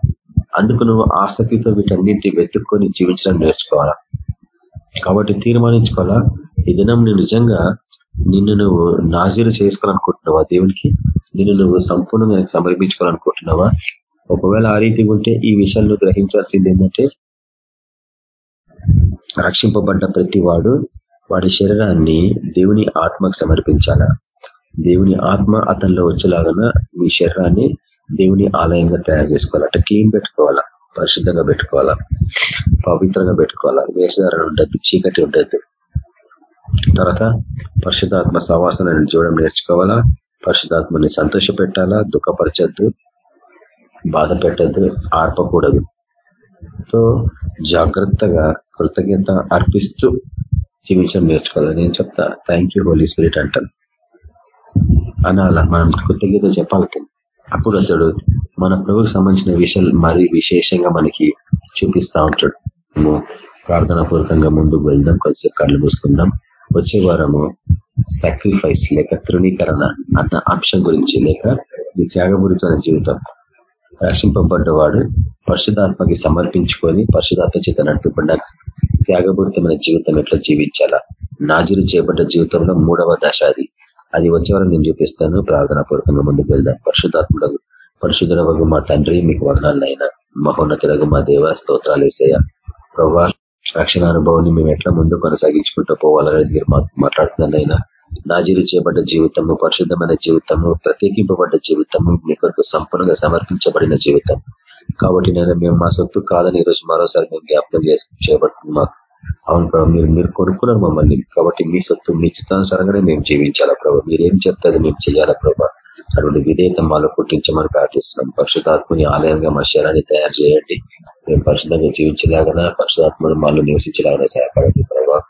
అందుకు నువ్వు ఆసక్తితో వీటన్నింటి వెతుక్కొని జీవించడం నేర్చుకోవాలా? కాబట్టి తీర్మానించుకోవాలా? ఈ దినం నువ్వు నిజంగా నిన్ను నువ్వు నాజీలు చేసుకోవాలనుకుంటున్నావా దేవునికి? నిన్ను నువ్వు సంపూర్ణంగా సమర్పించుకోవాలనుకుంటున్నావా? ఒకవేళ ఆ రీతి ఉంటే ఈ విషయాలను గ్రహించాల్సింది ఏంటంటే రక్షింపబడ్డ ప్రతి వాడు వాడి శరీరాన్ని దేవుని ఆత్మకు సమర్పించాలా? దేవుని ఆత్మ అతనిలో వచ్చేలాగా మీ శరీరాన్ని దేవుని ఆలయంగా తయారు చేసుకోవాలి. అంటే క్లీన్ పెట్టుకోవాలా? పరిశుద్ధంగా పెట్టుకోవాలా? పవిత్రంగా పెట్టుకోవాలా? వేషధారణ ఉండద్దు చీకటి ఉండద్దు. తర్వాత పరిశుధాత్మ సవాసనని చూడడం నేర్చుకోవాలా? పరిశుధాత్మని సంతోష పెట్టాలా దుఃఖపరచద్దు బాధ పెట్టద్దు ఆర్పకూడదు. తో జాగ్రత్తగా కృతజ్ఞత అర్పిస్తూ జీవించడం నేర్చుకోవాలి. నేను చెప్తా థ్యాంక్ యూ హోలీ స్పిరిట్ అంటాను. అనాల? మనం కృతజ్ఞత చెప్పాలి అప్పుడు అతడు మన ప్రభుకి సంబంధించిన విషయాలు మరీ విశేషంగా మనకి చూపిస్తా ఉంటాడు. మేము ప్రార్థనా పూర్వకంగా ముందుకు వెళ్దాం కొద్దిసేపు కళ్ళు మూసుకుందాం. వచ్చే వారము సాక్రిఫైస్ లేక తృణీకరణ అన్న అంశం గురించి లేక ఈ త్యాగపూరితమైన జీవితం రక్షింపబడ్డవాడు పరిశుధాత్మకి సమర్పించుకొని పరిశుధాత్మ చేత నడిపిపడిన త్యాగపూరితమైన జీవితం ఎట్లా జీవించాలా? నాజీరు చేయబడ్డ జీవితంలో మూడవ దశ అది. అది వచ్చేవారు నేను చూపిస్తాను. ప్రార్థనా పూర్వకంగా ముందుకు వెళ్దాం. పరిశుధాత్ముడు పరిశుద్ధుడవగు మా తండ్రి మీకు వదనాలైనా మహోన్నతులకు మా దేవ స్తోత్రాలు వేసేయ ప్రభా రక్షణ అనుభవాన్ని మేము ఎట్లా ముందు కొనసాగించుకుంటూ పోవాలనేది మీరు మాట్లాడుతున్నారైనా నాజీరు చేయబడ్డ జీవితము పరిశుద్ధమైన జీవితము ప్రత్యేకింపబడ్డ జీవితము మీ కొరకు సంపూర్ణంగా సమర్పించబడిన జీవితం. కాబట్టి నేను మేము మా సొత్తు కాదని ఈరోజు మరోసారి మేము జ్ఞాపకం చేసి చేయబడుతుంది మాకు అవును ప్రభావ మీరు మీరు కొనుక్కున్నారు మమ్మల్ని. కాబట్టి మీ సొత్తు మీ చిత్తానుసారంగానే మేము జీవించాలా ప్రభావ మీరేం చెప్తుంది మేము చేయాలా ప్రభావ అటువంటి విధేయత మాలో పుట్టించమని ప్రార్థిస్తున్నాం. పరిశుధాత్మని ఆలయంగా మా శరాన్ని తయారు చేయండి. మేము పరిశుద్ధంగా జీవించలాగన పరిశుధాత్మను మాలో నివసించలాగన సహాయపడండి ప్రభావ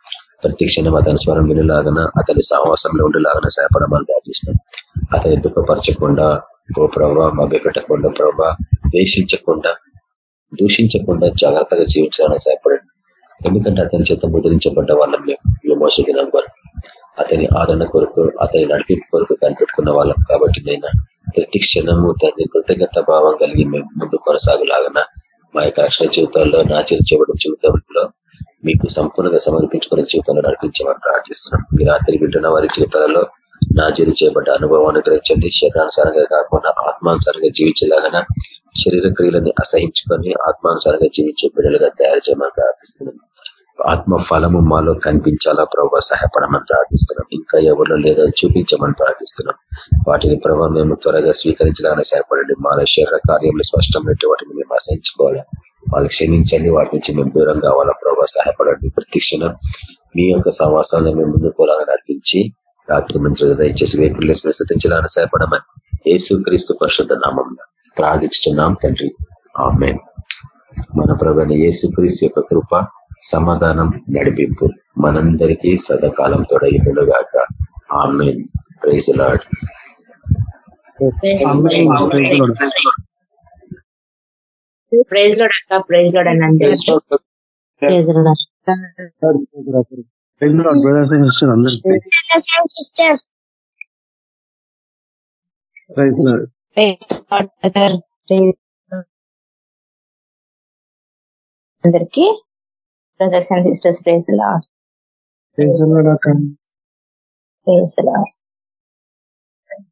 ప్రతి క్షణం అతని స్వరం వినలాగన అతని సహవాసంలో ఉండేలాగన సహాయపడమని ప్రార్థిస్తున్నాం. అతని దుఃఖపరచకుండా ఓ ప్రభావ మభ్యపెట్టకుండా ప్రభావ ద్వేషించకుండా దూషించకుండా జాగ్రత్తగా జీవించాలని సహాయపడండి. ఎందుకంటే అతని చేత ముద్రించబడ్డ వాళ్ళం మేము. మోస దినం వరకు అతని ఆదరణ కొరకు అతని నడిపింపు కొరకు కనిపెట్టుకున్న వాళ్ళం కాబట్టి నేను ప్రతి క్షణము తన కృతజ్ఞత భావం కలిగి మేము ముందు కొనసాగులాగన మా యొక్క రక్షణ జీవితాల్లో నాచరి చేయబడిన జీవితంలో మీకు సంపూర్ణంగా సమర్పించుకునే జీవితంలో నడిపించమని ప్రార్థిస్తున్నాం. ఈ రాత్రి వింటున్న వారి జీవితాలలో నాజీరు చేయబడ్డ అనుభవాన్ని గ్రహించండి శరీరానుసారంగా కాకుండా ఆత్మానుసారంగా జీవించేలాగా శరీర క్రియలని అసహించుకొని ఆత్మానుసారంగా జీవించే బిడ్డలుగా తయారు చేయమని ప్రార్థిస్తున్నాం. ఆత్మ ఫలము మాలో కనిపించాలా? ప్రభావ సహాయపడమని ప్రార్థిస్తున్నాం. ఇంకా ఎవరిలో లేదో చూపించమని ప్రార్థిస్తున్నాం. వాటిని ప్రభావ మేము త్వరగా స్వీకరించాలని సహాయపడండి. మాలో శరీర కార్యంలో స్పష్టమైనట్టు వాటిని మేము అసహించుకోవాలి? వాళ్ళు క్షమించండి. వాటి నుంచి మేము దూరం కావాలా? ప్రభావ సహాయపడండి. ప్రతిక్షణం మీ యొక్క సమాసాన్ని మేము ముందు పోలాగా నడిపించి రాత్రి మంచి దయచేసి వేకులు స్మృతించాలని సహాయపడమని యేసు క్రీస్తు పరిశుద్ధ నామంలో ప్రార్థించున్నాం తండ్రి. ఆమె మన ప్రభు యేసు క్రీస్తు యొక్క కృప సమాధానం నడిపింపు మనందరికీ సదాకాలం తొడగినగాక amen. Praise Lord praise Lord అక్క ప్రైజ్ లోడ్ అని అంటే సిస్టర్స్ అందరికి brothers and sisters praise Lord praise Lord